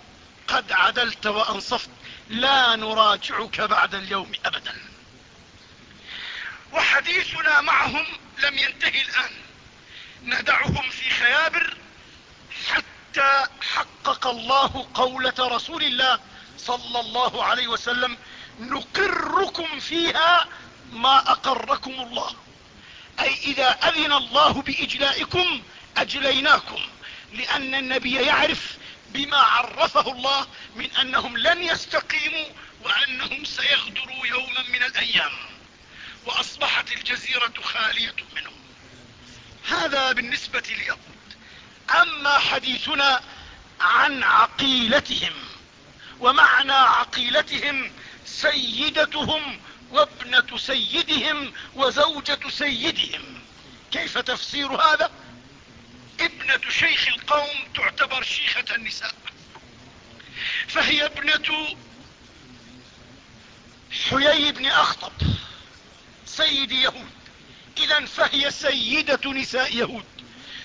قد عدلت وأنصفت لا نراجعك بعد اليوم أبدا. وحديثنا معهم لم ينتهي الآن. ندعهم في خيابر حتى حقق الله قولة رسول الله صلى الله عليه وسلم نقركم فيها ما أقركم الله. أي إذا أذن الله بإجلائكم أجليناكم لأن النبي يعرف بما عرفه الله من أنهم لن يستقيموا وأنهم سيغدروا يوما من الأيام. وأصبحت الجزيرة خالية منهم. هذا بالنسبة ليهود أما حديثنا عن عقيلتهم ومعنى عقيلتهم سيدتهم وابنة سيدهم وزوجة سيدهم. كيف تفسير هذا؟ ابنة شيخ القوم تعتبر شيخة النساء. فهي ابنة حيي بن أخطب سيد يهود. اذا فهي سيدة نساء يهود.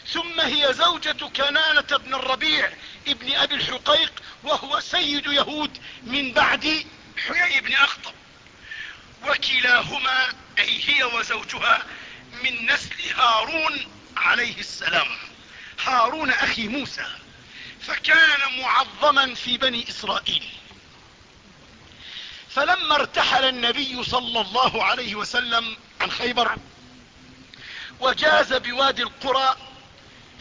ثم هي زوجة كنانة بن الربيع ابن أبي الحقيق وهو سيد يهود من بعد حيي بن أخطب. وكلاهما أي هي وزوجها من نسل هارون عليه السلام. هارون أخي موسى فكان معظما في بني إسرائيل. فلما ارتحل النبي صلى الله عليه وسلم عن خيبر وجاز بوادي القرى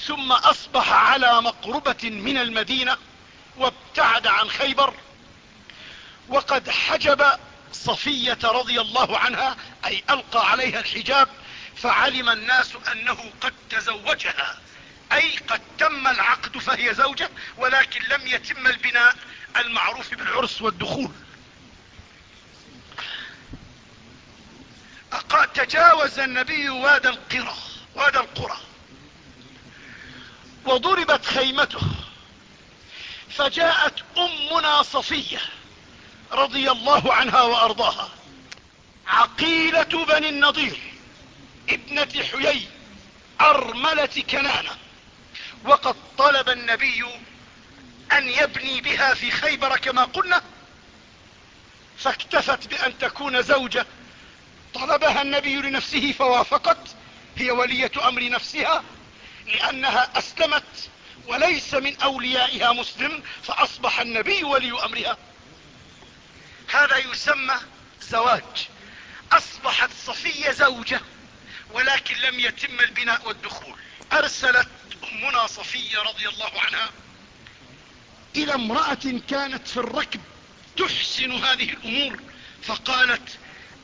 ثم أصبح على مقربة من المدينة وابتعد عن خيبر وقد حجب صفية رضي الله عنها أي ألقى عليها الحجاب فعلم الناس أنه قد تزوجها. أي قد تم العقد فهي زوجة ولكن لم يتم البناء المعروف بالعرس والدخول. تجاوز النبي واد القرى واد القرى. وضربت خيمته فجاءت أمنا صفية. رضي الله عنها وأرضاها. عقيلة بني النضير ابنة حيي أرملة كنانة. وقد طلب النبي أن يبني بها في خيبر كما قلنا. فاكتفت بأن تكون زوجة. طلبها النبي لنفسه فوافقت. هي ولية أمر نفسها لأنها أسلمت وليس من أوليائها مسلم فأصبح النبي ولي أمرها. هذا يسمى زواج. أصبحت صفية زوجة ولكن لم يتم البناء والدخول. أرسلت أمنا صفية رضي الله عنها إلى امرأة كانت في الركب تحسن هذه الأمور فقالت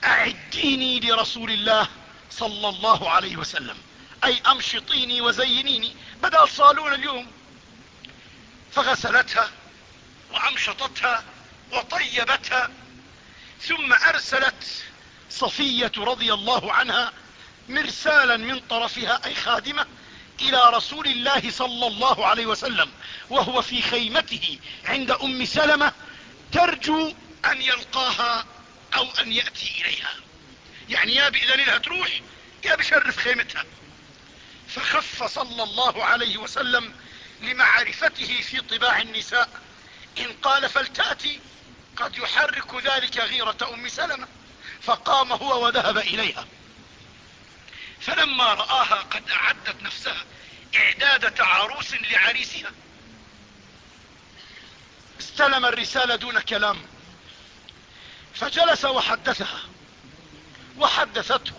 أعديني لرسول الله صلى الله عليه وسلم. أي أمشطيني وزينيني. بدأ الصالون اليوم. فغسلتها وأمشطتها وطيبتها ثم أرسلت صفية رضي الله عنها مرسالا من طرفها أي خادمة إلى رسول الله صلى الله عليه وسلم وهو في خيمته عند أم سلمة ترجو أن يلقاها أو أن يأتي إليها. يعني يا بإذن لها تروح يا بشرف خيمتها. فخف صلى الله عليه وسلم لمعرفته في طباع النساء. إن قال فلتأتي قد يحرك ذلك غيرة أم سلمة فقام هو وذهب إليها. فلما رآها قد أعدت نفسها اعداد عروس لعريسها. استلم الرسالة دون كلام فجلس وحدثها وحدثته.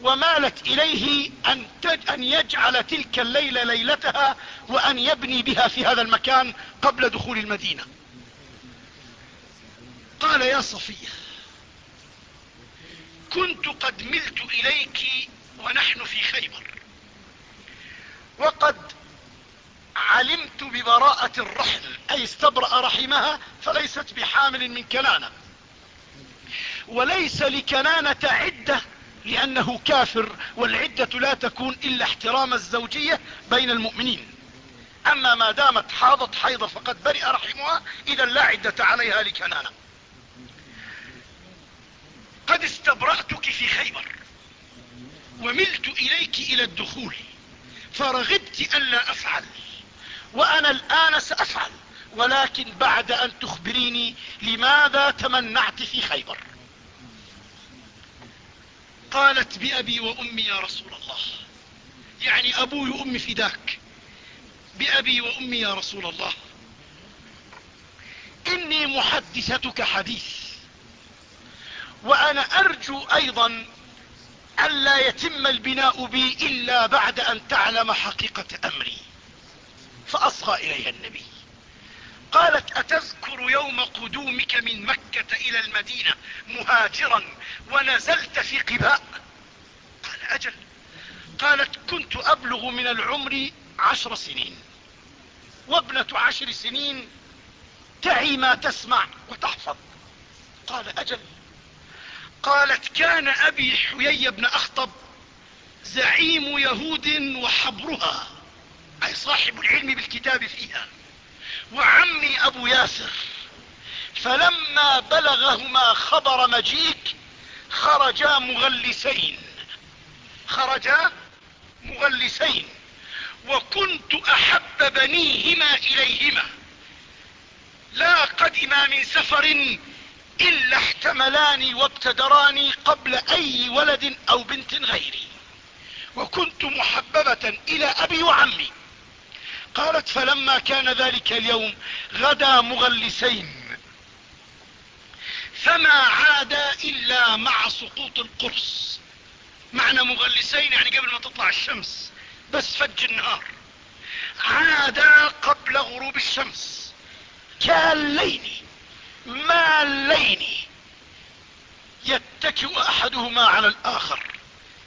ومالت إليه أن, تج أن يجعل تلك الليلة ليلتها وأن يبني بها في هذا المكان قبل دخول المدينة. قال يا صفية كنت قد ملت إليك ونحن في خيبر وقد علمت ببراءة الرحم أي استبرأ رحمها فليست بحامل من كنانة وليس لكنانة عدة لأنه كافر والعدة لا تكون إلا احترام الزوجية بين المؤمنين. أما ما دامت حاضت حيضة فقد برئ رحمها اذا لا عدة عليها لكنانة. قد استبرأتك في خيبر وملت إليك إلى الدخول فرغبت الا أفعل وأنا الآن سأفعل ولكن بعد أن تخبريني لماذا تمنعت في خيبر. قالت بأبي وأمي يا رسول الله. يعني أبوي وأمي فداك. بأبي وأمي يا رسول الله. إني محدثتك حديث. وأنا أرجو أيضا ألا يتم البناء بي إلا بعد أن تعلم حقيقة أمري. فأصغى إليها النبي. قالت أتذكر يوم قدومك من مكة إلى المدينة مهاجرا ونزلت في قباء؟ قال أجل. قالت كنت أبلغ من العمر عشر سنين. وابنة عشر سنين تعي ما تسمع وتحفظ. قال أجل. قالت كان أبي حيي بن أخطب زعيم يهود وحبرها أي صاحب العلم بالكتاب فيها. وعمي أبو ياسر. فلما بلغهما خبر مجيك خرجا مغلسين. خرجا مغلسين. وكنت أحب بنيهما إليهما. لا قدما من سفر إلا احتملاني وابتدراني قبل أي ولد أو بنت غيري. وكنت محببة إلى أبي وعمي. قالت فلما كان ذلك اليوم غدا مغلسين. فما عادا إلا مع سقوط القرص. معنى مغلسين يعني قبل ما تطلع الشمس بس فج النهار. عادا قبل غروب الشمس. كالليل مالين يتكئ أحدهما على الآخر.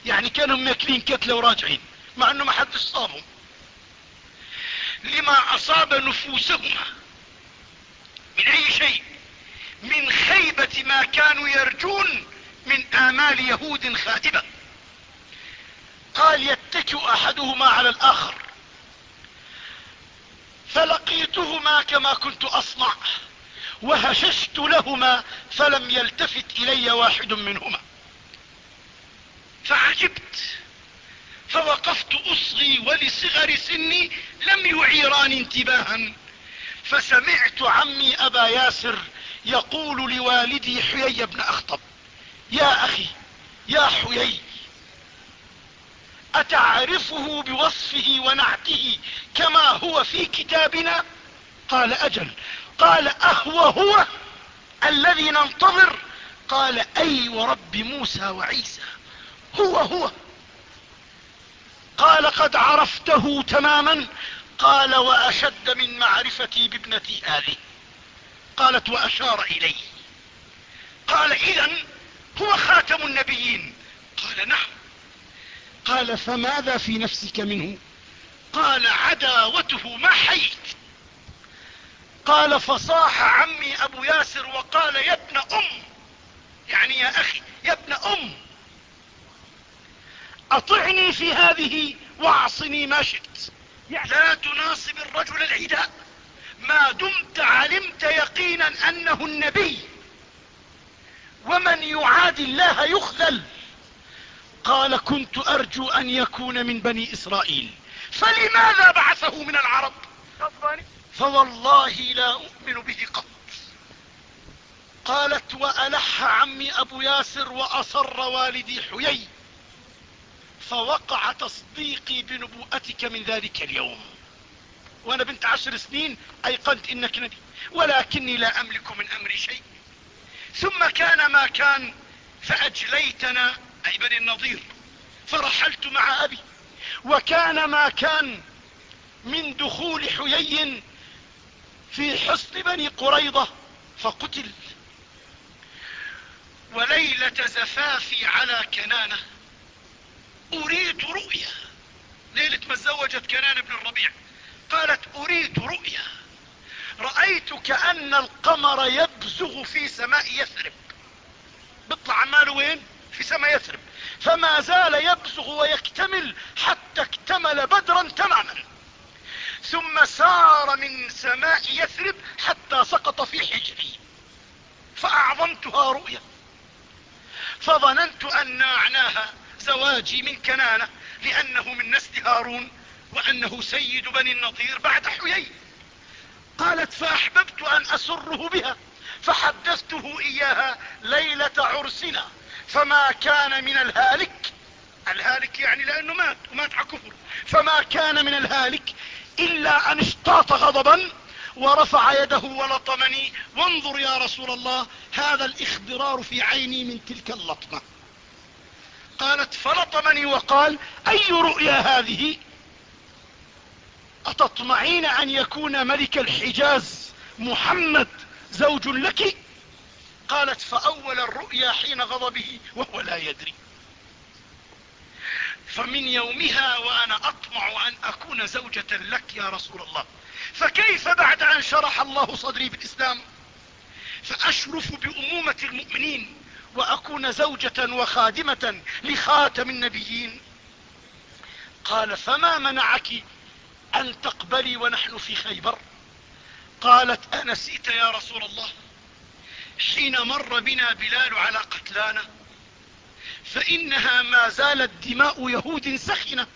يعني كانوا ماكلين كتلة وراجعين مع إنه ما حدش صابهم. لما أصاب نفوسهما من أي شيء؟ من خيبة ما كانوا يرجون من آمال يهود خائبة قال يتكئ أحدهما على الآخر. فلقيتهما كما كنت أصنع وهششت لهما فلم يلتفت إلي واحد منهما. فعجبت. فوقفت أصغي ولصغر سني لم يعيراني انتباها فسمعت عمي أبا ياسر يقول لوالدي حيي بن أخطب يا أخي يا حيي أتعرفه بوصفه ونعته كما هو في كتابنا؟ قال أجل. قال أهو هو الذي ننتظر. قال أي ورب موسى وعيسى هو هو. قال قد عرفته تماما قال وأشد من معرفتي بابنة آله قالت وأشار إليه. قال اذا هو خاتم النبيين. قال نعم. قال فماذا في نفسك منه؟ قال عداوته ما حيت قال فصاح عمي أبو ياسر وقال يا ابن أم. يعني يا أخي يا ابن أم. أطعني في هذه واعصني ما شئت. لا تناصب الرجل العداء. ما دمت علمت يقينا أنه النبي. ومن يعادي الله يخذل. قال كنت أرجو أن يكون من بني إسرائيل. فلماذا بعثه من العرب؟ فوالله لا أؤمن به قط. قالت وألح عمي أبو ياسر وأصر والدي حيي. فوقع تصديقي بنبوءتك من ذلك اليوم. وأنا بنت عشر سنين أيقنت إنك نبي ولكني لا أملك من أمري شيء. ثم كان ما كان فأجليتنا أي بني النضير فرحلت مع أبي. وكان ما كان من دخول حيي في حصن بني قريضة فقتل. وليلة زفافي على كنانة أريد رؤيا. ليلة ما تزوجت كنان بن الربيع. قالت أريد رؤيا. رأيت كأن القمر يبزغ في سماء يثرب. بيطلع عماله وين؟ في سماء يثرب. فما زال يبزغ ويكتمل حتى اكتمل بدرا تماما. ثم سار من سماء يثرب حتى سقط في حجري فأعظمتها رؤيا. فظننت أن معناها زواجي من كنانة لأنه من نسل هارون وأنه سيد بني النضير بعد حيي. قالت فأحببت أن أسره بها فحدثته إياها ليلة عرسنا فما كان من الهالك الهالك يعني لأنه مات ومات على كفر فما كان من الهالك إلا أن اشتاط غضبا ورفع يده ولطمني وانظر يا رسول الله هذا الإخضرار في عيني من تلك اللطمة. قالت فلطمني وقال أي رؤيا هذه؟ أتطمعين أن يكون ملك الحجاز محمد زوج لك؟ قالت فأول الرؤيا حين غضبه وهو لا يدري. فمن يومها وأنا أطمع أن أكون زوجة لك يا رسول الله. فكيف بعد أن شرح الله صدري بالإسلام؟ فأشرف بأمومة المؤمنين. وأكون زوجة وخادمة لخاتم النبيين. قال فما منعك أن تقبلي ونحن في خيبر؟ قالت انسيت يا رسول الله حين مر بنا بلال على قتلانا فإنها ما زالت دماء يهود سخنة.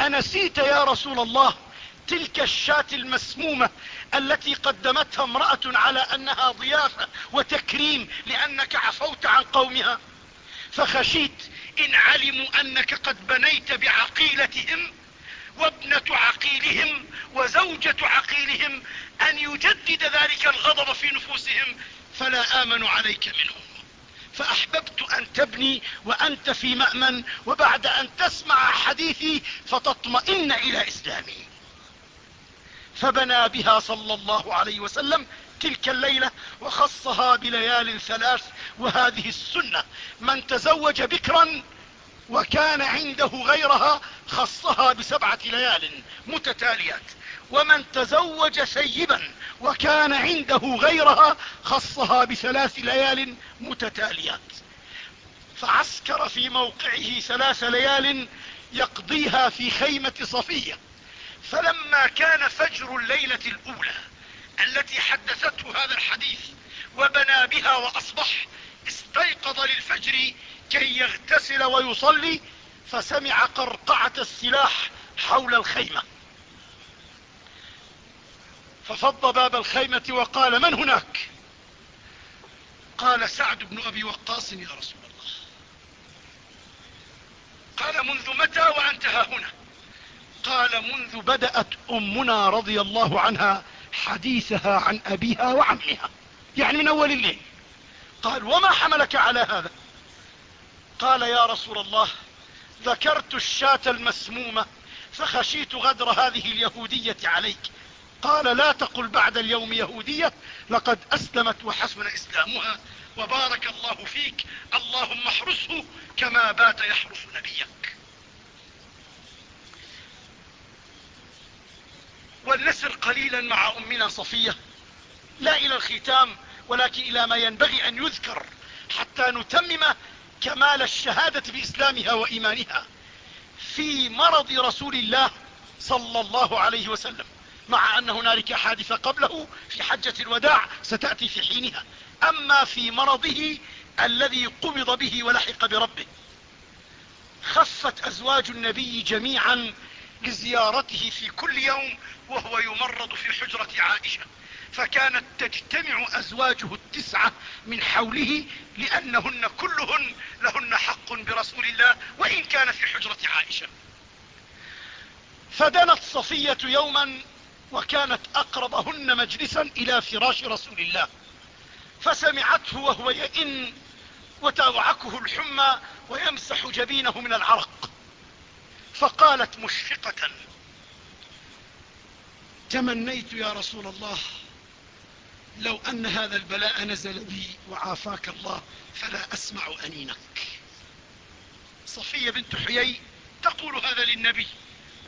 انسيت يا رسول الله تلك الشاة المسمومة التي قدمتها امرأة على أنها ضيافة وتكريم لأنك عفوت عن قومها. فخشيت إن علموا أنك قد بنيت بعقيلتهم وابنة عقيلهم وزوجة عقيلهم أن يجدد ذلك الغضب في نفوسهم فلا آمن عليك منهم. فأحببت أن تبني وأنت في مأمن وبعد أن تسمع حديثي فتطمئن إلى إسلامي. فبنى بها صلى الله عليه وسلم تلك الليلة وخصها بليال ثلاث وهذه السنة من تزوج بكرا وكان عنده غيرها خصها بسبعة ليال متتاليات. ومن تزوج سيبا وكان عنده غيرها خصها بثلاث ليال متتاليات. فعسكر في موقعه ثلاث ليال يقضيها في خيمة صفية. فلما كان فجر الليلة الأولى التي حدثته هذا الحديث وبنى بها وأصبح استيقظ للفجر كي يغتسل ويصلي فسمع قرقعة السلاح حول الخيمة. ففض باب الخيمة وقال من هناك؟ قال سعد بن أبي وقاص يا رسول الله. قال منذ متى وأنت ها هنا؟ قال منذ بدأت أمنا رضي الله عنها حديثها عن أبيها وعمها. يعني من أول الليل. قال وما حملك على هذا؟ قال يا رسول الله ذكرت الشاة المسمومة فخشيت غدر هذه اليهودية عليك. قال لا تقل بعد اليوم يهودية لقد أسلمت وحسن إسلامها وبارك الله فيك اللهم احرسه كما بات يحرس نبيك. ولنسر قليلا مع أمنا صفية. لا إلى الختام ولكن إلى ما ينبغي أن يذكر حتى نتمم كمال الشهادة بإسلامها وإيمانها في مرض رسول الله صلى الله عليه وسلم مع أن هنالك حادثة قبله في حجة الوداع ستأتي في حينها. أما في مرضه الذي قبض به ولحق بربه خفت أزواج النبي جميعا لزيارته في كل يوم وهو يمرض في حجرة عائشة. فكانت تجتمع أزواجه التسعة من حوله لأنهن كلهن لهن حق برسول الله وإن كان في حجرة عائشة. فدنت صفية يوما وكانت أقربهن مجلسا إلى فراش رسول الله. فسمعته وهو يئن وتوعكه الحمى ويمسح جبينه من العرق. فقالت مشفقة. تمنيت يا رسول الله لو أن هذا البلاء نزل بي وعافاك الله فلا أسمع أنينك. صفية بنت حيي تقول هذا للنبي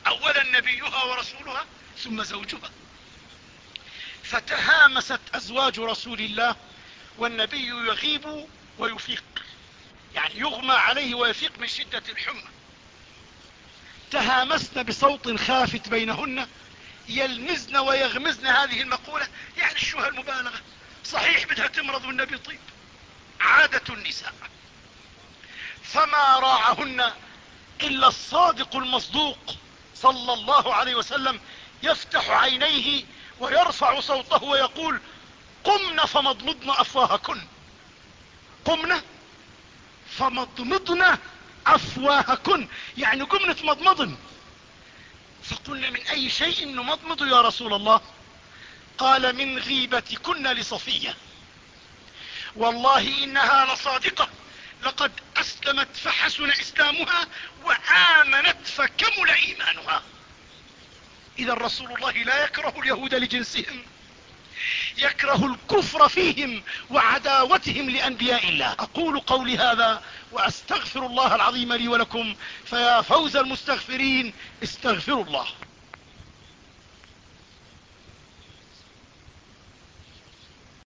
اولا نبيها ورسولها ثم زوجها. فتهامست أزواج رسول الله والنبي يغيب ويفيق. يعني يغمى عليه ويفيق من شدة الحمى. تهامسن بصوت خافت بينهن يلمزن ويغمزن هذه المقولة يعني شو هالمبالغة صحيح بدها تمرض والنبي طيب عادة النساء. فما راعهن إلا الصادق المصدوق صلى الله عليه وسلم يفتح عينيه ويرفع صوته ويقول قمن فمضمضن أفواهكن. قمن فمضمضن أفواهكن. يعني قمن تمضمضن فقلنا من أي شيء نمضمض يا رسول الله؟ قال من غيبتكن لصفية. والله إنها لصادقة. لقد أسلمت فحسن إسلامها وآمنت فكمل إيمانها. إذا رسول الله لا يكره اليهود لجنسهم. يكره الكفر فيهم وعداوتهم لأنبياء الله. أقول قولي هذا وأستغفر الله العظيم لي ولكم فيا فوز المستغفرين استغفروا الله.